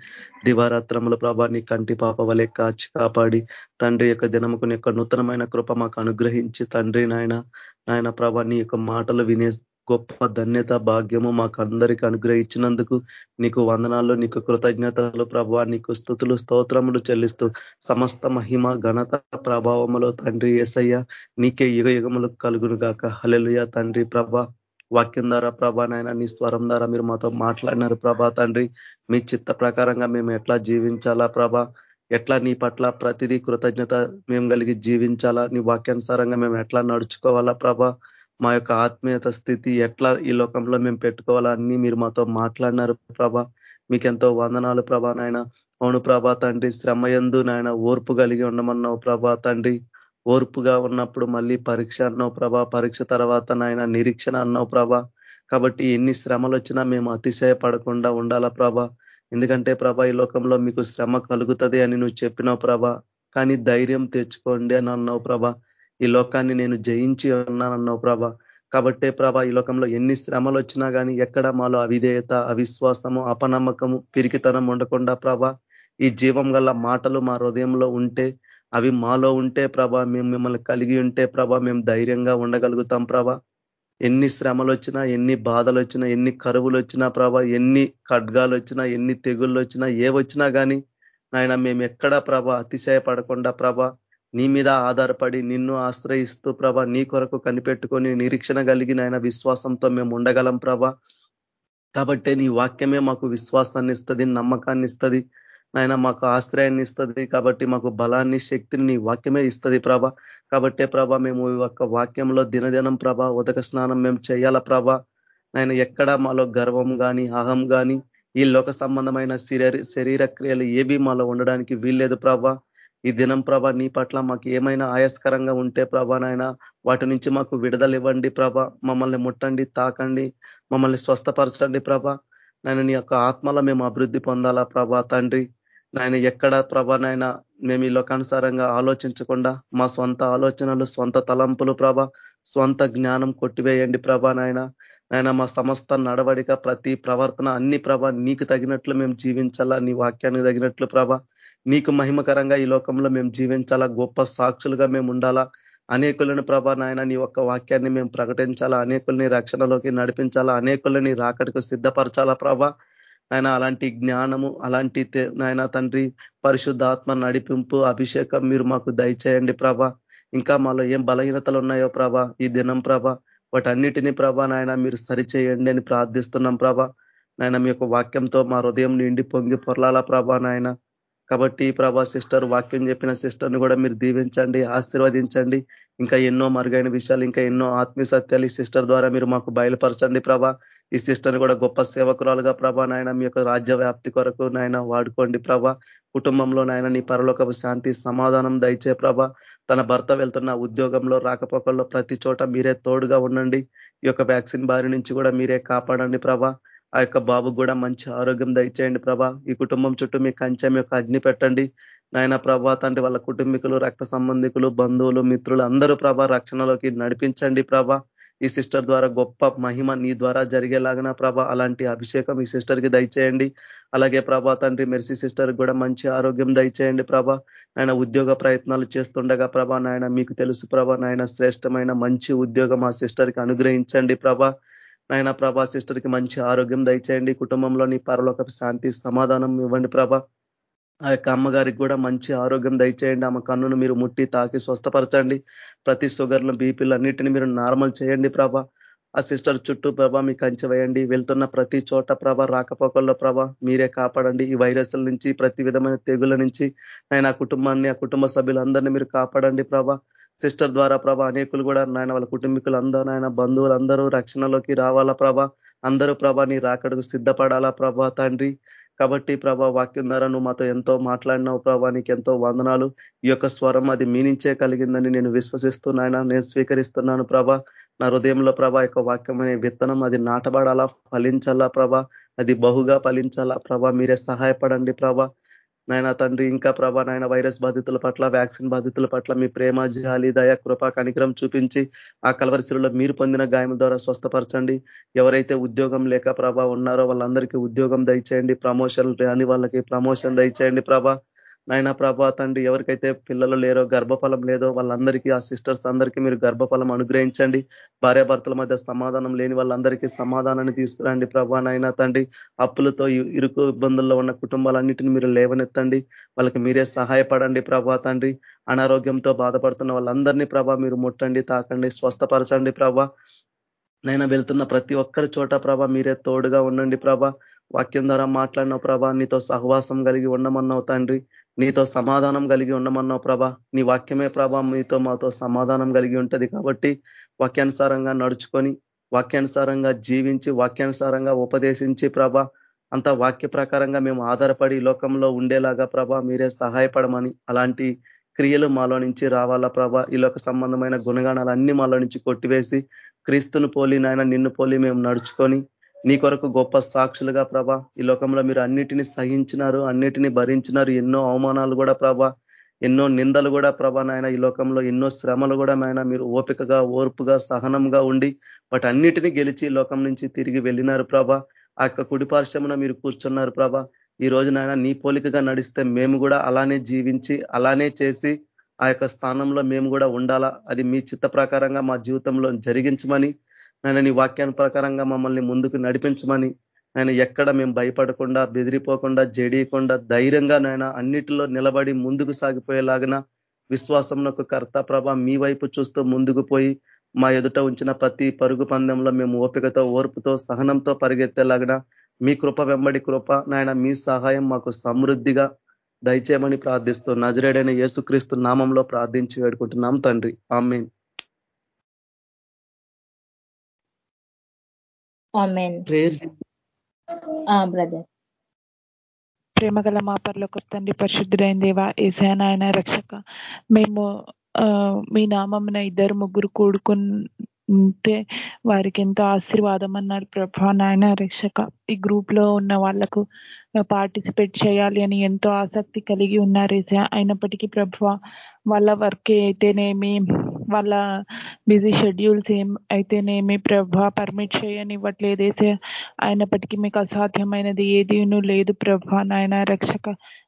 దివారాత్రములు ప్రభా నీ కంటి పాప వలె కాచి కాపాడి తండ్రి యొక్క దినముకు యొక్క నూతనమైన కృప మాకు అనుగ్రహించి తండ్రి నాయన. నాయన ప్రభా నీ యొక్క మాటలు వినే గొప్ప ధన్యత భాగ్యము మాకు అందరికి అనుగ్రహించినందుకు నీకు వందనాలు నీకు కృతజ్ఞతలు ప్రభా నీకు స్థుతులు స్తోత్రములు చెల్లిస్తూ సమస్త మహిమ ఘనత ప్రభావములో తండ్రి ఏసయ్య నీకే యుగ యుగములు కలుగును గాక హలెలుయ తండ్రి ప్రభా వాక్యం ద్వారా ప్రభా నాయన నీ స్వరం ద్వారా మీరు మాతో మాట్లాడినారు ప్రభా తండ్రి. మీ చిత్త ప్రకారంగా మేము ఎట్లా జీవించాలా ప్రభా? ఎట్లా నీ పట్ల ప్రతిదీ కృతజ్ఞత మేము కలిగి జీవించాలా? నీ వాక్యానుసారంగా మేము ఎట్లా నడుచుకోవాలా ప్రభా? మా యొక్క ఆత్మీయత స్థితి ఎట్లా ఈ లోకంలో మేము పెట్టుకోవాలా అన్ని మీరు మాతో మాట్లాడినారు ప్రభా. మీకెంతో వందనాలు ప్రభా నాయన. అవును ప్రభా తండ్రి శ్రమయందు నాయన ఓర్పు కలిగి ఉండమన్నావు ప్రభా తండ్రి. ఓర్పుగా ఉన్నప్పుడు మళ్ళీ పరీక్ష అన్నావు ప్రభా. పరీక్ష తర్వాత నాయన నిరీక్షణ అన్నావు ప్రభా. కాబట్టి ఎన్ని శ్రమలు వచ్చినా మేము అతిశయపడకుండా ఉండాలా ప్రభా. ఎందుకంటే ప్రభా ఈ లోకంలో మీకు శ్రమ కలుగుతుంది అని నువ్వు చెప్పినావు ప్రభా. కానీ ధైర్యం తెచ్చుకోండి అని అన్నావు ప్రభా. ఈ లోకాన్ని నేను జయించి ఉన్నానన్నావు ప్రభ. కాబట్టే ప్రభ ఈ లోకంలో ఎన్ని శ్రమలు వచ్చినా కానీ ఎక్కడ మాలో అవిధేయత అవిశ్వాసము అపనమ్మకము పిరికితనం ఉండకుండా ప్రభ ఈ జీవం మాటలు మా హృదయంలో ఉంటే అవి మాలో ఉంటే ప్రభ మేము మిమ్మల్ని కలిగి ఉంటే ప్రభ మేము ధైర్యంగా ఉండగలుగుతాం ప్రభ. ఎన్ని శ్రమలు వచ్చినా ఎన్ని బాధలు వచ్చినా ఎన్ని కరువులు వచ్చినా ప్రభ ఎన్ని ఖడ్గాలు వచ్చినా ఎన్ని తెగుళ్ళు వచ్చినా ఏ వచ్చినా కానీ నాయన మేము ఎక్కడా ప్రభ అతిశయపడకుండా ప్రభ నీ మీద ఆధారపడి నిన్ను ఆశ్రయిస్తూ ప్రభ నీ కొరకు కనిపెట్టుకొని నిరీక్షణ కలిగిన ఆయన విశ్వాసంతో మేము ఉండగలం ప్రభ. కాబట్టే నీ వాక్యమే మాకు విశ్వాసాన్ని ఇస్తుంది నమ్మకాన్ని ఇస్తుంది. నాయన మాకు ఆశ్రయాన్ని ఇస్తుంది కాబట్టి మాకు బలాన్ని శక్తిని నీ వాక్యమే ఇస్తుంది ప్రభ. కాబట్టే ప్రభ మేము ఈ యొక్క వాక్యంలో దినదినం ప్రభ ఉదక స్నానం మేము చేయాల ప్రభ. నాయన ఎక్కడ మాలో గర్వం కానీ అహం కానీ ఈ లోక సంబంధమైన శరీర క్రియలు ఏవి మాలో ఉండడానికి వీల్లేదు ప్రభ. ఈ దినం ప్రభ నీ పట్ల మాకు ఏమైనా ఆయాస్కరంగా ఉంటే ప్రభ నాయన వాటి నుంచి మాకు విడుదల ఇవ్వండి ప్రభ. మమ్మల్ని ముట్టండి తాకండి మమ్మల్ని స్వస్థపరచండి ప్రభ. నాయన నీ యొక్క ఆత్మలో మేము అభివృద్ధి పొందాలా ప్రభా తండ్రి. నాయన ఎక్కడ ప్రభ నాయన మేము ఈ లోకానుసారంగా ఆలోచించకుండా మా సొంత ఆలోచనలు సొంత తలంపులు ప్రభ సొంత జ్ఞానం కొట్టివేయండి ప్రభా నాయన. నాయన మా సమస్త నడవడిక ప్రతి ప్రవర్తన అన్ని ప్రభ నీకు తగినట్లు మేము జీవించాలా నీ వాక్యానికి తగినట్లు ప్రభ. నీకు మహిమకరంగా ఈ లోకంలో మేము జీవించాలా? గొప్ప సాక్షులుగా మేము ఉండాలా? అనేకులను ప్రభా నాయన నీ యొక్క వాక్యాన్ని మేము ప్రకటించాలా? అనేకుల్ని రక్షణలోకి నడిపించాలా? అనేకులని రాకడికి సిద్ధపరచాలా ప్రభా? నాయన అలాంటి జ్ఞానము అలాంటి నాయన తండ్రి పరిశుద్ధాత్మ నడిపింపు అభిషేకం మీరు మాకు దయచేయండి ప్రభ. ఇంకా మాలో ఏం బలహీనతలు ఉన్నాయో ప్రభ ఈ దినం ప్రభ వాటన్నిటినీ ప్రభ నాయన మీరు సరిచేయండి అని ప్రార్థిస్తున్నాం ప్రభ. నాయన మీ యొక్క వాక్యంతో మా హృదయం నిండి పొంగి పొరలాలా ప్రభా నాయన. కాబట్టి ప్రభా సిస్టర్ వాక్యం చెప్పిన సిస్టర్ని కూడా మీరు దీవించండి ఆశీర్వదించండి. ఇంకా ఎన్నో మరుగైన విషయాలు ఇంకా ఎన్నో ఆత్మీయ సత్యాలు ఈ సిస్టర్ ద్వారా మీరు మాకు బయలుపరచండి ప్రభా. ఈ సిస్టర్ని కూడా గొప్ప సేవకురాలుగా ప్రభా నాయన మీ యొక్క రాజ్య వ్యాప్తి కొరకు నాయన వాడుకోండి ప్రభా. కుటుంబంలో నాయన నీ పరలోక శాంతి సమాధానం దయచే ప్రభ. తన భర్త వెళ్తున్న ఉద్యోగంలో రాకపోకల్లో ప్రతి చోట మీరే తోడుగా ఉండండి. ఈ యొక్క వ్యాక్సిన్ బారి నుంచి కూడా మీరే కాపాడండి ప్రభా. ఆ యొక్క బాబు కూడా మంచి ఆరోగ్యం దయచేయండి ప్రభా. ఈ కుటుంబం చుట్టూ మీ కంచెం యొక్క అగ్ని పెట్టండి. నాయన ప్రభా తండ్రి వాళ్ళ కుటుంబీకులు రక్త సంబంధికులు బంధువులు మిత్రులు అందరూ ప్రభా రక్షణలోకి నడిపించండి ప్రభా. ఈ సిస్టర్ ద్వారా గొప్ప మహిమ నీ ద్వారా జరిగేలాగిన ప్రభ. అలాంటి అభిషేకం ఈ సిస్టర్కి దయచేయండి. అలాగే ప్రభా తండ్రి మెర్సీ సిస్టర్ కూడా మంచి ఆరోగ్యం దయచేయండి ప్రభ. ఆయన ఉద్యోగ ప్రయత్నాలు చేస్తుండగా ప్రభా నాయన మీకు తెలుసు ప్రభ నాయన శ్రేష్టమైన మంచి ఉద్యోగం ఆ సిస్టర్కి అనుగ్రహించండి ప్రభ. నాయన ప్రభా సిస్టర్కి మంచి ఆరోగ్యం దయచేయండి. కుటుంబంలోని పరలోక శాంతి సమాధానం ఇవ్వండి ప్రభ. ఆ యొక్క అమ్మగారికి కూడా మంచి ఆరోగ్యం దయచేయండి. ఆమె కన్నును మీరు ముట్టి తాకి స్వస్థపరచండి. ప్రతి షుగర్లు బీపీలు అన్నిటిని మీరు నార్మల్ చేయండి ప్రభ. ఆ సిస్టర్ చుట్టూ ప్రభ మీ కంచె వేయండి. వెళ్తున్న ప్రతి చోట ప్రభ రాకపోకల్లో ప్రభ మీరే కాపాడండి. ఈ వైరస్ల నుంచి ప్రతి విధమైన తెగుల నుంచి ఆయన కుటుంబాన్ని ఆ కుటుంబ సభ్యులందరినీ మీరు కాపాడండి ప్రభా. సిస్టర్ ద్వారా ప్రభ అనేకులు కూడా నాయన వాళ్ళ కుటుంబీకులు అందరూ నాయన బంధువులు అందరూ రక్షణలోకి రావాలా ప్రభ? అందరూ ప్రభ నీ రాకడకు సిద్ధపడాలా ప్రభ తండ్రి? కాబట్టి ప్రభా వాక్యం ద్వారా నువ్వు మాతో ఎంతో మాట్లాడినావు ప్రభా నీకు ఎంతో వందనాలు. ఈ యొక్క స్వరం అది మీనించే కలిగిందని నేను విశ్వసిస్తున్నాయన నేను స్వీకరిస్తున్నాను ప్రభా. నా హృదయంలో ప్రభా యొక్క వాక్యం అనే విత్తనం అది నాటబడాలా ఫలించాలా ప్రభా? అది బహుగా ఫలించాలా ప్రభా? మీరే సహాయపడండి ప్రభా. నాయన తండ్రి ఇంకా ప్రభా నాయన వైరస్ బాధితుల పట్ల వ్యాక్సిన్ బాధితుల పట్ల మీ ప్రేమ జాలి దయ కృప కనికరం చూపించి ఆ కలవరిశిలో మీరు పొందిన గాయం ద్వారా స్వస్థపరచండి. ఎవరైతే ఉద్యోగం లేక ప్రభా ఉన్నారో వాళ్ళందరికీ ఉద్యోగం దయచేయండి. ప్రమోషన్ రాని వాళ్ళకి ప్రమోషన్ దయచేయండి ప్రభా. నాయన ప్రభా తండ్రి ఎవరికైతే పిల్లలు లేరో గర్భఫలం లేదో వాళ్ళందరికీ ఆ సిస్టర్స్ అందరికీ మీరు గర్భఫలం అనుగ్రహించండి. భార్యాభర్తల మధ్య సమాధానం లేని వాళ్ళందరికీ సమాధానాన్ని తీసుకురండి ప్రభా నాయన తండ్రి. అప్పులతో ఇరుకు ఇబ్బందుల్లో ఉన్న కుటుంబాలన్నింటినీ మీరు లేవనెత్తండి. వాళ్ళకి మీరే సహాయపడండి ప్రభా తండ్రి. అనారోగ్యంతో బాధపడుతున్న వాళ్ళందరినీ ప్రభా మీరు ముట్టండి తాకండి స్వస్థపరచండి ప్రభా. నైనా వెళ్తున్న ప్రతి ఒక్కరి చోట ప్రభ మీరే తోడుగా ఉండండి ప్రభ. వాక్యం ద్వారా మాట్లాడిన ప్రభా నీతో సహవాసం కలిగి ఉండమన్నావు తండ్రి. నీతో సమాధానం కలిగి ఉండమన్నావు ప్రభా. నీ వాక్యమే ప్రభా మీతో మాతో సమాధానం కలిగి ఉంటుంది కాబట్టి వాక్యానుసారంగా నడుచుకొని వాక్యానుసారంగా జీవించి వాక్యానుసారంగా ఉపదేశించి ప్రభ అంత వాక్య ప్రకారంగా మేము ఆధారపడి లోకంలో ఉండేలాగా ప్రభ మీరే సహాయపడమని అలాంటి క్రియలు మాలో నుంచి రావాలా ప్రభ. ఈ లోక సంబంధమైన గుణగాణాలు అన్ని మాలో నుంచి కొట్టివేసి క్రీస్తును పోలి నాయన నిన్ను పోలి మేము నడుచుకొని నీ కొరకు గొప్ప సాక్షులుగా ప్రభ. ఈ లోకంలో మీరు అన్నిటిని సహించినారు అన్నిటిని భరించినారు. ఎన్నో అవమానాలు కూడా ప్రభ ఎన్నో నిందలు కూడా ప్రభ నాయన ఈ లోకంలో ఎన్నో శ్రమలు కూడా నాయన మీరు ఓపికగా ఓర్పుగా సహనంగా ఉండి వాటి అన్నిటినీ గెలిచి లోకం నుంచి తిరిగి వెళ్ళినారు ప్రభ. ఆ యొక్క కుడిపార్శ్వమున మీరు కూర్చున్నారు ప్రభ. ఈ రోజు నాయన నీ పోలికగా నడిస్తే మేము కూడా అలానే జీవించి అలానే చేసి ఆ యొక్క స్థానంలో మేము కూడా ఉండాలా. అది మీ చిత్త ప్రకారంగా మా జీవితంలో జరిగించమని నేను నీ వాక్యాన్ని ప్రకారంగా మమ్మల్ని ముందుకు నడిపించమని ఆయన ఎక్కడ మేము భయపడకుండా బెదిరిపోకుండా జడియకుండా ధైర్యంగా నాయన అన్నిటిలో నిలబడి ముందుకు సాగిపోయేలాగిన విశ్వాసంలో కర్త ప్రభ మీ వైపు చూస్తూ ముందుకు పోయి మా ఎదుట ఉంచిన ప్రతి పరుగు పందెంలో మేము ఓపికతో ఓర్పుతో సహనంతో పరిగెత్తేలాగిన మీ కృప వెంబడి కృప నాయన మీ సహాయం మాకు సమృద్ధిగా దయచేయమని ప్రార్థిస్తూ నజరేడైన యేసుక్రీస్తు నామంలో ప్రార్థించి వేడుకుంటున్నాం తండ్రి. ఆమెన్. బ్రదర్ ప్రేమగల మా పరలోక తండ్రి పరిశుద్ధుడైన దేవ ఏసానాయన రక్షక మేము మీ నామమున ఇద్దరు ముగ్గురు కూడుకుంటే వారికి ఎంతో ఆశీర్వాదం అన్నారు ప్రభా నాయన రక్షక. ఈ గ్రూప్లో ఉన్న వాళ్ళకు పార్టిసిపేట్ చేయాలి అని ఎంతో ఆసక్తి కలిగి ఉన్నారు అయినప్పటికీ ప్రభు వాళ్ళ వర్క్ అయితేనేమి వాళ్ళ బిజీ షెడ్యూల్స్ ఏం అయితేనేమి ప్రభా పర్మిట్ చేయనివ్వట్లేదేసే అయినప్పటికీ మీకు అసాధ్యమైనది ఏదీను లేదు ప్రభా. నాయన రక్షక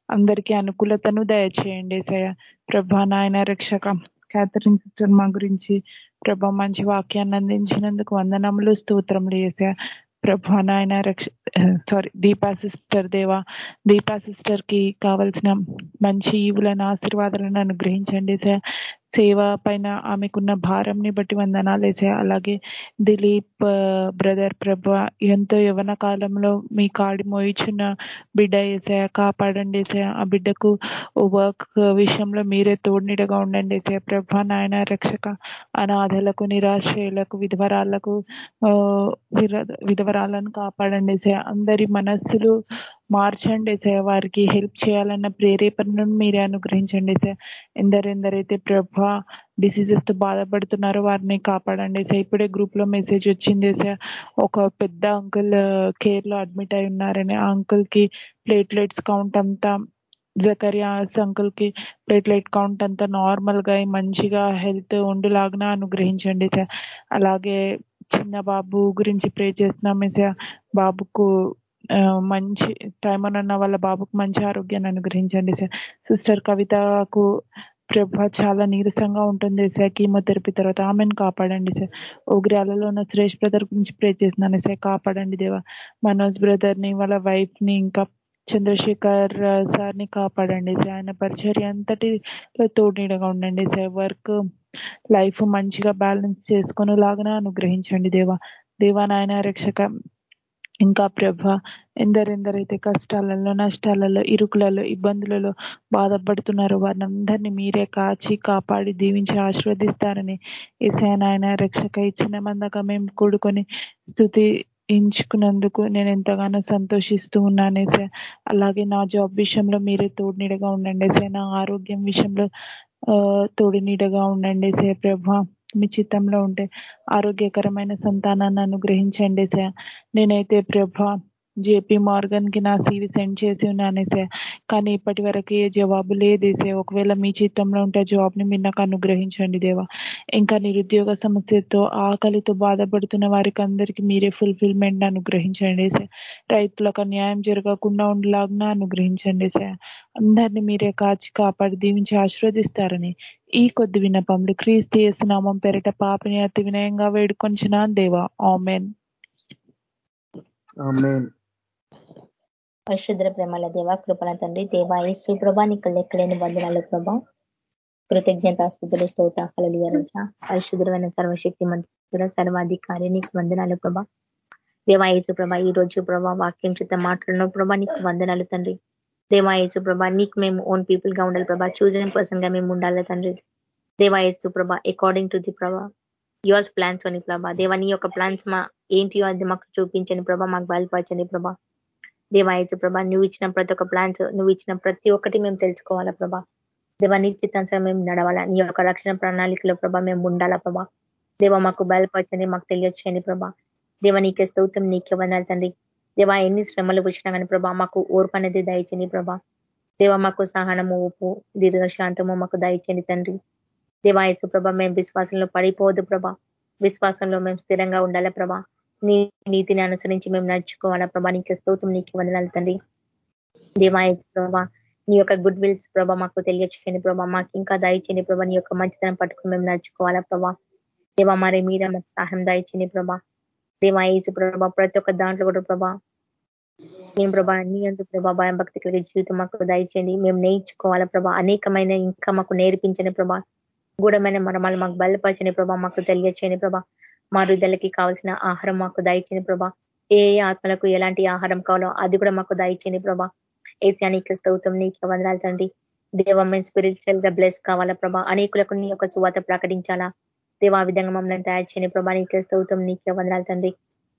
అందరికీ అనుకూలతను దయచేయండి ఏసయ ప్రభా నాయన రక్షక క్యాథరిన్ సిస్టర్ మా గురించి ప్రభా మంచి వాక్యాన్ని అందించినందుకు వందనములు స్తోత్రములు వేసా ప్రభా నాయన రక్ష సారీ దీపా సిస్టర్ దేవా దీపా సిస్టర్కి కావలసిన మంచి ఈవులను ఆశీర్వాదాలను అనుగ్రహించండి సార్ సేవ పైన ఆమెకున్న భారంని బట్టి వందనాలు వేసే అలాగే దిలీప్ బ్రదర్ ప్రభ ఎంతో యవన కాలంలో మీ కాడి మోయిచున్న బిడ్డ వేసా కాపాడండి వేసా ఆ బిడ్డకు వర్క్ విషయంలో మీరే తోడునీడగా ఉండండి వేసా ప్రభ నాయన రక్షక అనాథలకు నిరాశ్రయులకు విధవరాళ్ళకు విధవరాలను కాపాడండి వేసా అందరి మనస్సులు మార్చండి సార్ వారికి హెల్ప్ చేయాలన్న ప్రేరేపణను మీరే అనుగ్రహించండి సార్. ఎందరెందరైతే ప్రభ డిసీజెస్తో బాధపడుతున్నారో వారిని కాపాడండి సార్. ఇప్పుడే గ్రూప్లో మెసేజ్ వచ్చింది సార్. ఒక పెద్ద అంకుల్ కేర్ uh, లో అడ్మిట్ అయి ఉన్నారని. ఆ అంకుల్కి ప్లేట్లెట్స్ కౌంట్ అంతా జకరియాస్ అంకుల్కి ప్లేట్లెట్ కౌంట్ అంతా నార్మల్గా మంచిగా హెల్త్ ఉండులాగా అనుగ్రహించండి సార్. అలాగే చిన్న బాబు గురించి ప్రే చేస్తున్నాం సార్. బాబుకు మంచి టైం అన్న వాళ్ళ బాబుకు మంచి ఆరోగ్యాన్ని అనుగ్రహించండి సార్. సిస్టర్ కవితకు ప్రభ చాలా నీరసంగా ఉంటుంది సార్. కీమోథెరపీ తర్వాత ఆమెను కాపాడండి సార్. ఓగ్రాలలో ఉన్న సురేష్ బ్రదర్ గురించి ప్రే చేస్తున్నాను సార్. కాపాడండి దేవా. మనోజ్ బ్రదర్ని వాళ్ళ వైఫ్ని ఇంకా చంద్రశేఖర్ సార్ని కాపాడండి సార్. ఆయన పరిచర్య అంతటిలో తోడీడగా ఉండండి సార్. వర్క్ లైఫ్ మంచిగా బ్యాలెన్స్ చేసుకునేలాగా అనుగ్రహించండి దేవా. దేవా నాయన రక్షక ఇంకా ప్రభ ఎందరెందరైతే కష్టాలలో నష్టాలలో ఇరుకులలో ఇబ్బందులలో బాధపడుతున్నారో వారిని అందరినీ మీరే కాచి కాపాడి దీవించి ఆశీర్వదిస్తారని ఈశానాయన రక్షక ఇచ్చిన మందక మేము కూడుకొని స్థుతి ఎంచుకున్నందుకు నేను ఎంతగానో సంతోషిస్తూ ఉన్నాను సార్ అలాగే నా జాబ్ విషయంలో మీరే తోడునీడగా ఉండండి సే నా ఆరోగ్యం విషయంలో తోడునీడగా ఉండండి సార్ ప్రభా. మీ చిత్తంలో ఉంటే ఆరోగ్యకరమైన సంతానాన్ని అనుగ్రహించండి సార్. నేనైతే ప్రభా జేపీ మార్గన్కి నా సివి సెండ్ చేసి ఉన్నానే సార్ కానీ ఇప్పటి వరకు ఏ జవాబు లేదే సార్ ఒకవేళ మీ చిత్తంలో ఉంటే జాబ్ని మీరు నాకు అనుగ్రహించండి దేవా. ఇంకా నిరుద్యోగ సమస్యతో ఆకలితో బాధపడుతున్న వారికి అందరికీ మీరే ఫుల్ఫిల్మెంట్ అనుగ్రహించండి సార్ రైతులకు న్యాయం జరగకుండా ఉండేలాగా అనుగ్రహించండి సార్ అందరినీ మీరే కాచి కాపాడి దీవించి ఆశీర్వదిస్తారని ఈ కొద్ది విన్నపములు క్రీస్తు నామం పెరట పాపని అతి వినయంగా వేడుకొంచిన దేవా. ఆమెన్. పరిశుద్ర ప్రేమల దేవ కృపణ తండ్రి దేవా ఈ సుప్రభా నీకు లెక్కలేని బంధనాలు ప్రభా. కృతజ్ఞతాస్తుతులు స్తోత కలలియ రజ. పరిశుద్రమైన సర్వశక్తి మంత్రుల సర్వాధికారి నీకు వందనాలు ప్రభా. దేవాయచు ప్రభా ఈ రోజు ప్రభా వాక్యం చేత మాట్లాడిన ప్రభా నీకు వందనాలు తండ్రి. దేవాయచు ప్రభా నీకు మేము ఓన్ పీపుల్గా ఉండాలి ప్రభా. చూజన్ పర్సన్గా మేము ఉండాలి తండ్రి. దేవాయచు ప్రభా అకార్డింగ్ టు ది ప్రభా యువర్స్ ప్లాన్స్ అని ప్రభా. దేవా నీ యొక్క ప్లాన్స్ మా ఏంటియో అది మాకు చూపించండి ప్రభా మాకు బయలుపరచండి ప్రభా. దేవాయచు ప్రభా నువ్వు ఇచ్చిన ప్రతి ఒక్క ప్లాన్స్ నువ్వు ఇచ్చిన ప్రతి ఒక్కటి మేము తెలుసుకోవాలా ప్రభా. దేవ నిశ్చితాంశం మేము నడవాలా. నీ యొక్క రక్షణ ప్రణాళికలో ప్రభా మేము ఉండాలా ప్రభా. దేవ మాకు బయలుపరచండి మాకు తెలియచేయండి ప్రభా. దేవ నీకే స్తౌతం నీకే వందాలి తండ్రి. దేవా ఎన్ని శ్రమలు వచ్చినా కానీ ప్రభా మాకు ఓర్పు అనేది దయచండి ప్రభా. దేవ మాకు సహనము ఉప్పు దీర్ఘశాంతము మాకు దయచండి తండ్రి. దేవాయచు ప్రభా మేము విశ్వాసంలో పడిపోదు ప్రభా. విశ్వాసంలో మేము స్థిరంగా ఉండాలి ప్రభా. నీ నీతిని అనుసరించి మేము నడుచుకోవాలా? ప్రభా నీకు స్తోత్రం నీకు వందనాలు తండ్రి. దేవాయ ప్రభా నీ యొక్క గుడ్ విల్స్ ప్రభా మాకు తెలియచేయండి ప్రభా. మాకు ఇంకా దయచేయండి ప్రభా నీ యొక్క మంచితనం పట్టుకుని మేము నడుచుకోవాలా ప్రభా. దేవా మరి మీద మాకు సహాయం దయచేయండి ప్రభా. దేవాయేసు ప్రభా ప్రతి ఒక్క దాంట్లో కూడా ప్రభా మేము ప్రభా నీ అందు ప్రభా భయం భక్తి కలిగే జీవితం మాకు దయచేయండి. మేము నేర్చుకోవాలా ప్రభా అనేకమైన ఇంకా మాకు నేర్పించని ప్రభా. గూఢమైన మరమాలు మాకు బయలుపరచని ప్రభా మాకు తెలియచేయని ప్రభా. మా రుదలకి కావాల్సిన ఆహారం మాకు దయచేయండి ప్రభా. ఏ ఆత్మలకు ఎలాంటి ఆహారం కావాలో అది కూడా మాకు దయచేయండి ప్రభా. ఏసానికి స్తౌతం నీకు వందనాలు తండ్రి. దేవమ్మ స్పిరిచువల్గా బ్లెస్ కావాలా ప్రభా? అనేకులకు నీ యొక్క సువాత ప్రకటించాలా? దేవా విధంగా మమ్మల్ని తయారు చేయని ప్రభా. నీకే స్తౌతం నీకే వందనాలు తండ్రి.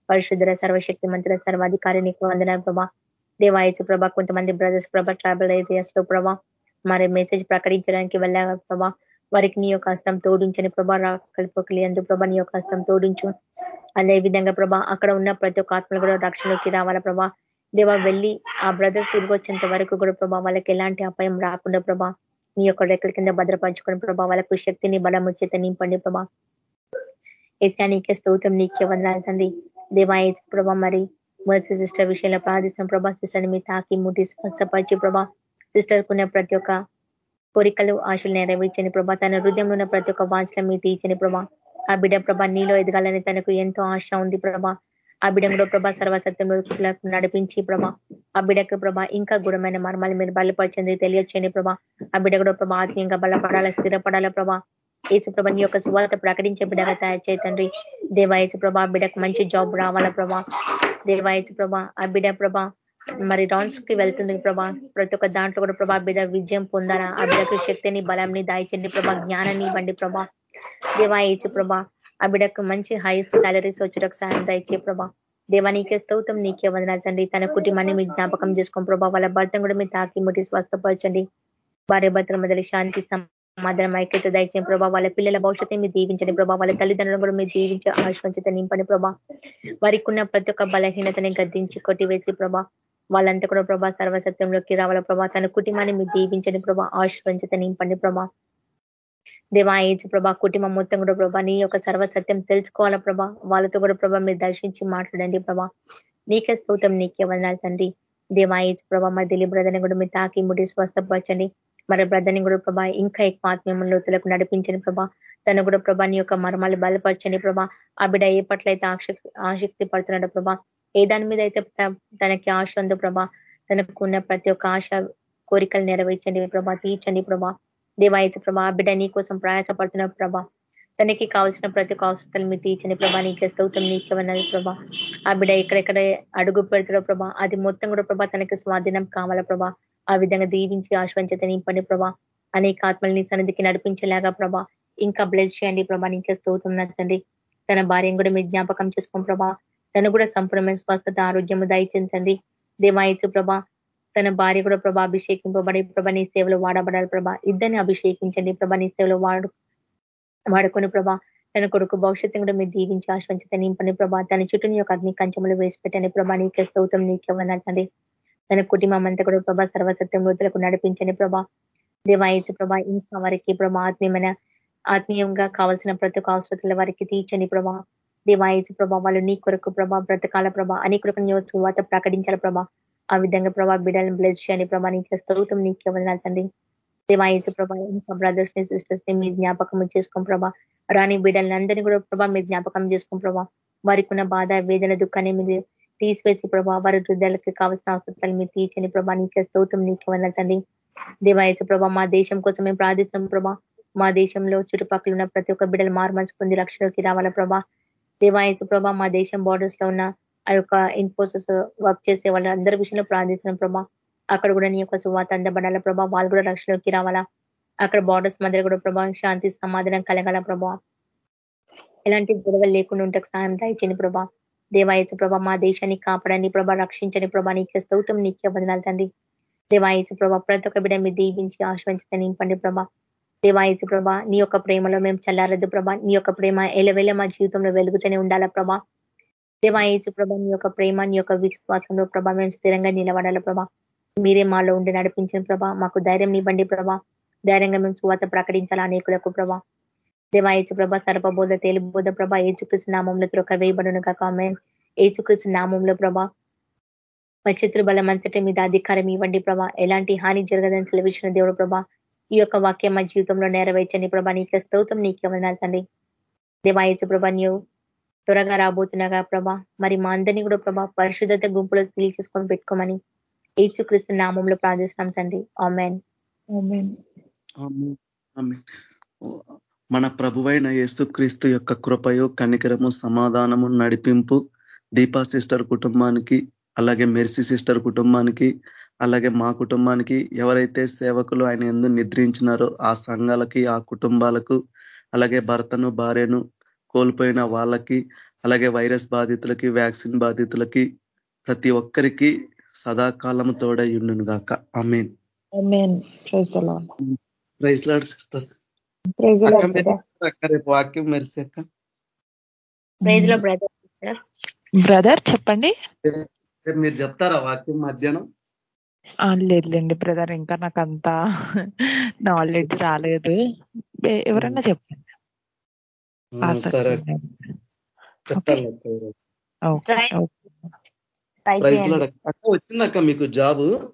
పరిశుద్ధుల సర్వశక్తి మంత్రుల సర్వాధికారి నీకు వందనాలు ప్రభా. దేవాయచు ప్రభా కొంతమంది బ్రదర్స్ ప్రభా ట్రావెల్ ఏరియాస్లో ప్రభా. మరి మెసేజ్ ప్రకటించడానికి వెళ్ళా ప్రభా. వారికి నీ యొక్క హస్తం తోడించని ప్రభా రాకలిపోకలి అందు ప్రభా నీ యొక్క హస్తం తోడించు. అదే విధంగా ప్రభా అక్కడ ఉన్న ప్రతి ఒక్క ఆత్మలు కూడా రక్షణలోకి రావాలా ప్రభా. దేవా వెళ్ళి ఆ బ్రదర్స్ తిరిగి వచ్చేంత వరకు కూడా ప్రభా వాళ్ళకి ఎలాంటి అపాయం రాకుండా ప్రభా నీ యొక్క రెక్కల కింద భద్రపరచుకుని ప్రభా వాళ్ళకు శక్తిని బలం వచ్చేత నింపండి ప్రభా. ఏసా నీకే స్తోత్రం నీకే వందనాలు తండ్రి. దేవా ప్రభా మరి మొదటి సిస్టర్ విషయంలో ప్రార్థిస్తున్న ప్రభా. సిస్టర్ని మీ తాకి ముట్టి స్వస్థపరిచి ప్రభా. సిస్టర్ కున్న ప్రతి ఒక్క కోరికలు ఆశలు నెరవేర్చని ప్రభా. తన హృదయంలో ఉన్న ప్రతి ఒక్క వాంఛల మీ తీర్చని ప్రభా. ఆ బిడ్డ ప్రభా నీలో ఎదగాలని తనకు ఎంతో ఆశ ఉంది ప్రభా. ఆ బిడంలో ప్రభా సర్వసత్యంలో నడిపించి ప్రభా. ఆ బిడకు ప్రభా ఇంకా గుణమైన మర్మాలు మీరు బలపరిచింది తెలియచేయండి ప్రభా. ఆ బిడ కూడా ప్రభా ఆత్మీయంగా బలపడాల స్థిరపడాల ప్రభా. ఏసు ప్రభా నీ యొక్క సువార్త ప్రకటించే బిడగా తయారు చేయతండ్రి దేవాయసు ప్రభా బిడకు మంచి జాబ్ రావాలా ప్రభా. దేవాయసు ప్రభా ఆ బిడ ప్రభా మరి రౌండ్స్కి వెళ్తుంది ప్రభా ప్రతి ఒక్క దాంట్లో కూడా ప్రభా బిడ విజయం పొందారా? ఆ బిడకు శక్తిని బలంని దాయిచండి ప్రభా జ్ఞానాన్ని ఇవ్వండి ప్రభా. దేవా ఇచ్చి ప్రభా ఆ బిడకు మంచి హైయెస్ట్ సాలరీస్ వచ్చేటకు సాయం దయచే ప్రభా. దేవా నీకే స్తౌతం నీకే వదనాలు తండ్రి. తన కుటుంబాన్ని మీ జ్ఞాపకం చేసుకోండి ప్రభా వాళ్ళ భర్త కూడా మీ తాకి ముట్టి స్వస్థపరచండి. భార్య భర్తల మొదలు శాంతి సమాధానం ఐక్యత దయచేయండి ప్రభా. వాళ్ళ పిల్లల భవిష్యత్తు మీరు దీవించండి ప్రభా. వాళ్ళ తల్లిదండ్రులను కూడా మీరు దీవించి ఆశ్వంచత నింపండి ప్రభా. వారికి ఉన్న ప్రతి ఒక్క బలహీనతని గద్దించి కొట్టివేసి ప్రభా. వాళ్ళంతా కూడా ప్రభా సర్వసత్యంలోకి రావాల ప్రభా? తన కుటుంబాన్ని మీరు దీవించని ప్రభా. ఆశ్రయించత నింపండి ప్రభా. దేవా ఏజ్ ప్రభా కుటుంబం మొత్తం కూడా ప్రభా నీ యొక్క సర్వసత్యం తెలుసుకోవాలా ప్రభా? వాళ్ళతో కూడా ప్రభా మీరు దర్శించి మాట్లాడండి ప్రభా. నీకే స్తోత్రం నీకే వదనాలు తండ్రి. దేవా ఏజ్ ప్రభా మా దిలి బ్రదర్ని కూడా మీరు తాకి ముడి స్వస్థపరచండి. మరి బ్రదర్ని కూడా ప్రభా ఇంకా ఎక్కువ ఆత్మీయ లోతులకు నడిపించండి ప్రభా. తను కూడా ప్రభా నీ యొక్క మర్మాలు బలపరచండి ప్రభా. ఆ బిడ ఏ పట్లయితే ఆసక్తి ఆసక్తి పడుతున్నాడు ప్రభా ఏ దాని మీద అయితే తనకి ఆశ ఉందో ప్రభా తనకున్న ప్రతి ఒక్క ఆశ కోరికలు నెరవేర్చండి ప్రభా తీర్చండి ప్రభా. దేవాయచ ప్రభా బిడ్డ నీ కోసం ప్రయాసపడుతున్న ప్రభా తనకి కావాల్సిన ప్రతి ఒక్క అవసరాలు మీరు తీర్చండి ప్రభా నీకే స్తౌతం నీకేమన్నది ప్రభా. ఆ బిడ్డ ఎక్కడెక్కడ అడుగు పెడతారో ప్రభా అది మొత్తం కూడా ప్రభా తనకి స్వాధీనం కావాలా ప్రభా. ఆ విధంగా దీవించి ఆశ్వంచత నింపండి ప్రభా. అనేక ఆత్మల్ని సన్నిధికి నడిపించేలాగా ప్రభా ఇంకా బ్లెస్ చేయండి ప్రభా నీకే స్తోత్రం తండ్రి. తన భార్యను కూడా మీరు జ్ఞాపకం చేసుకోండి ప్రభా. తను కూడా సంపూర్ణమైన స్వస్థత ఆరోగ్యము దయచించండి దేవాయచు ప్రభా తన భార్య కూడా ప్రభా అభిషేకింపబడి ప్రభా నీ సేవలో వాడబడాలి ప్రభా. ఇద్దరిని అభిషేకించండి ప్రభా నీ సేవలో వాడు వాడుకొని ప్రభా. తన కొడుకు భవిష్యత్తును కూడా మీరు దీవించి ఆశ్వంచిత నింపని ప్రభా. తన చుట్టూ యొక్క అగ్ని కంచములు వేసి పెట్టని ప్రభా. నీకే స్తౌతం నీకే తండ్రి. తన కుటుంబం అంతా కూడా ప్రభా సర్వసత్యం వృద్ధులకు నడిపించని ప్రభా. దేవాయచు ప్రభా ఇంకా వారికి ప్రభా ఆత్మీయమైన ఆత్మీయంగా కావాల్సిన ప్రతి ఒక్క అవసరతల వారికి తీర్చని ప్రభా. దేవాయచు ప్రభా వాళ్ళు నీ కొరకు ప్రభా బ్రతకాల ప్రభా అనేక వార్త ప్రకటించాల ప్రభా. ఆ విధంగా ప్రభా బిడ్డలను బ్లెస్ చేయని ప్రభా. నీకు స్తౌతం నీకే వదనాలు తండ్రి. దేవాయచు ప్రభా ఇంకా బ్రదర్స్ని సిస్టర్స్ని మీ జ్ఞాపకం చేసుకోం ప్రభా. రాని బిడ్డలని అందరినీ కూడా ప్రభా మీ జ్ఞాపకం చేసుకోం ప్రభా. వారికి ఉన్న బాధ వేదన దుఃఖాన్ని మీరు తీసివేసి ప్రభా వారి హృదయాలకి కావాల్సిన అవసరాలు మీరు తీర్చని ప్రభా. నీకే స్తౌతం నీకే వదనాలు తండ్రి. దేవాయచు ప్రభా మా దేశం కోసం మేము ప్రార్థిస్తున్నాం ప్రభా. మా దేశంలో చుట్టుపక్కల ఉన్న ప్రతి ఒక్క బిడ్డలు మారు మంచుకుంది రక్షణలోకి రావాల ప్రభా. దేవాయసు ప్రభా మా దేశం బార్డర్స్లో ఉన్న ఆ యొక్క ఇన్ఫోర్సెస్ వర్క్ చేసే వాళ్ళ అందరి విషయంలో ప్రార్థిస్తున్న ప్రభా. అక్కడ కూడా నీ యొక్క సువాత అందబడాల ప్రభా. వాళ్ళు కూడా రక్షణలోకి రావాలా. అక్కడ బార్డర్స్ మధ్య కూడా ప్రభా శాంతి సమాధానం కలగాల ప్రభా. ఎలాంటి గొడవలు లేకుండా ఉంటే సాయం దయచని ప్రభా. దేవాయచు ప్రభా మా దేశాన్ని కాపాడని ప్రభా. రక్షించని ప్రభా. నీకే స్తౌతం నీకే వదనాలు తండ్రి. దేవాయచు ప్రభా ప్రతి ఒక్క బిడ్డ మీరు దీవించి ఆశ్రయించని నింపండి ప్రభా. దేవాయసు ప్రభా నీ యొక్క ప్రేమలో మేము చల్లారద్దు ప్రభా. నీ యొక్క ప్రేమ ఎలవేళ మా జీవితంలో వెలుగుతూనే ఉండాలా ప్రభా. దేవాయసు ప్రభా నీ యొక్క ప్రేమ నీ యొక్క విశ్వాసంలో ప్రభా మేము స్థిరంగా నిలబడాల ప్రభా. మీరే మాలో ఉండి నడిపించిన ప్రభా. మాకు ధైర్యం ఇవ్వండి ప్రభా. ధైర్యంగా మేము చువాత ప్రకటించాలా అనేకులకు ప్రభా. దేవాయచు ప్రభ సర్పబోధ తేలిబోధ ప్రభ ఏచుకృష్ణ నామంలో త్రొక్క వేయబడును కామె ఏచుకృష్ణ నామంలో ప్రభ శత్రు బలం అంతటి మీద అధికారం ఇవ్వండి ప్రభా. ఎలాంటి హాని జరగదని సెలవిచ్చిన దేవుడు ప్రభా. ఈ యొక్క వాక్యం మా జీవితంలో నెరవేర్చని ప్రభా నీకు స్తోత్రం నీకే వందనాలు తండ్రి. దేవాయచు ప్రభా నీవు త్వరగా రాబోతున్నాగా ప్రభా. మరి మా అందరినీ కూడా ప్రభా పరిశుద్ధత గుంపులో చేసుకొని పెట్టుకోమని ఏసుక్రీస్తు నామంలో ప్రార్థిస్తున్నాం తండ్రి. ఆమెన్. మన ప్రభువైన యేసుక్రీస్తు యొక్క కృపయు కనికరము సమాధానము నడిపింపు దీపా సిస్టర్ కుటుంబానికి అలాగే మెర్సీ సిస్టర్ కుటుంబానికి అలాగే మా కుటుంబానికి ఎవరైతే సేవకులు ఆయన ఎందు నిద్రించినారో ఆ సంఘాలకి ఆ కుటుంబాలకు అలాగే భర్తను భార్యను కోల్పోయిన వాళ్ళకి అలాగే వైరస్ బాధితులకి వ్యాక్సిన్ బాధితులకి ప్రతి ఒక్కరికి సదాకాలం తోడై ఉండును గాక అమీన్ రేపు వాక్యం మెరిసి అక్క. బ్రదర్ చెప్పండి. మీరు చెప్తారా వాక్యం మధ్యాహ్నం? లేదులేండి బ్రదర్ ఇంకా నాకు అంత నాలెడ్జ్ రాలేదు. ఎవరన్నా చెప్పండి. సరే. వచ్చిందక్క మీకు జాబ్.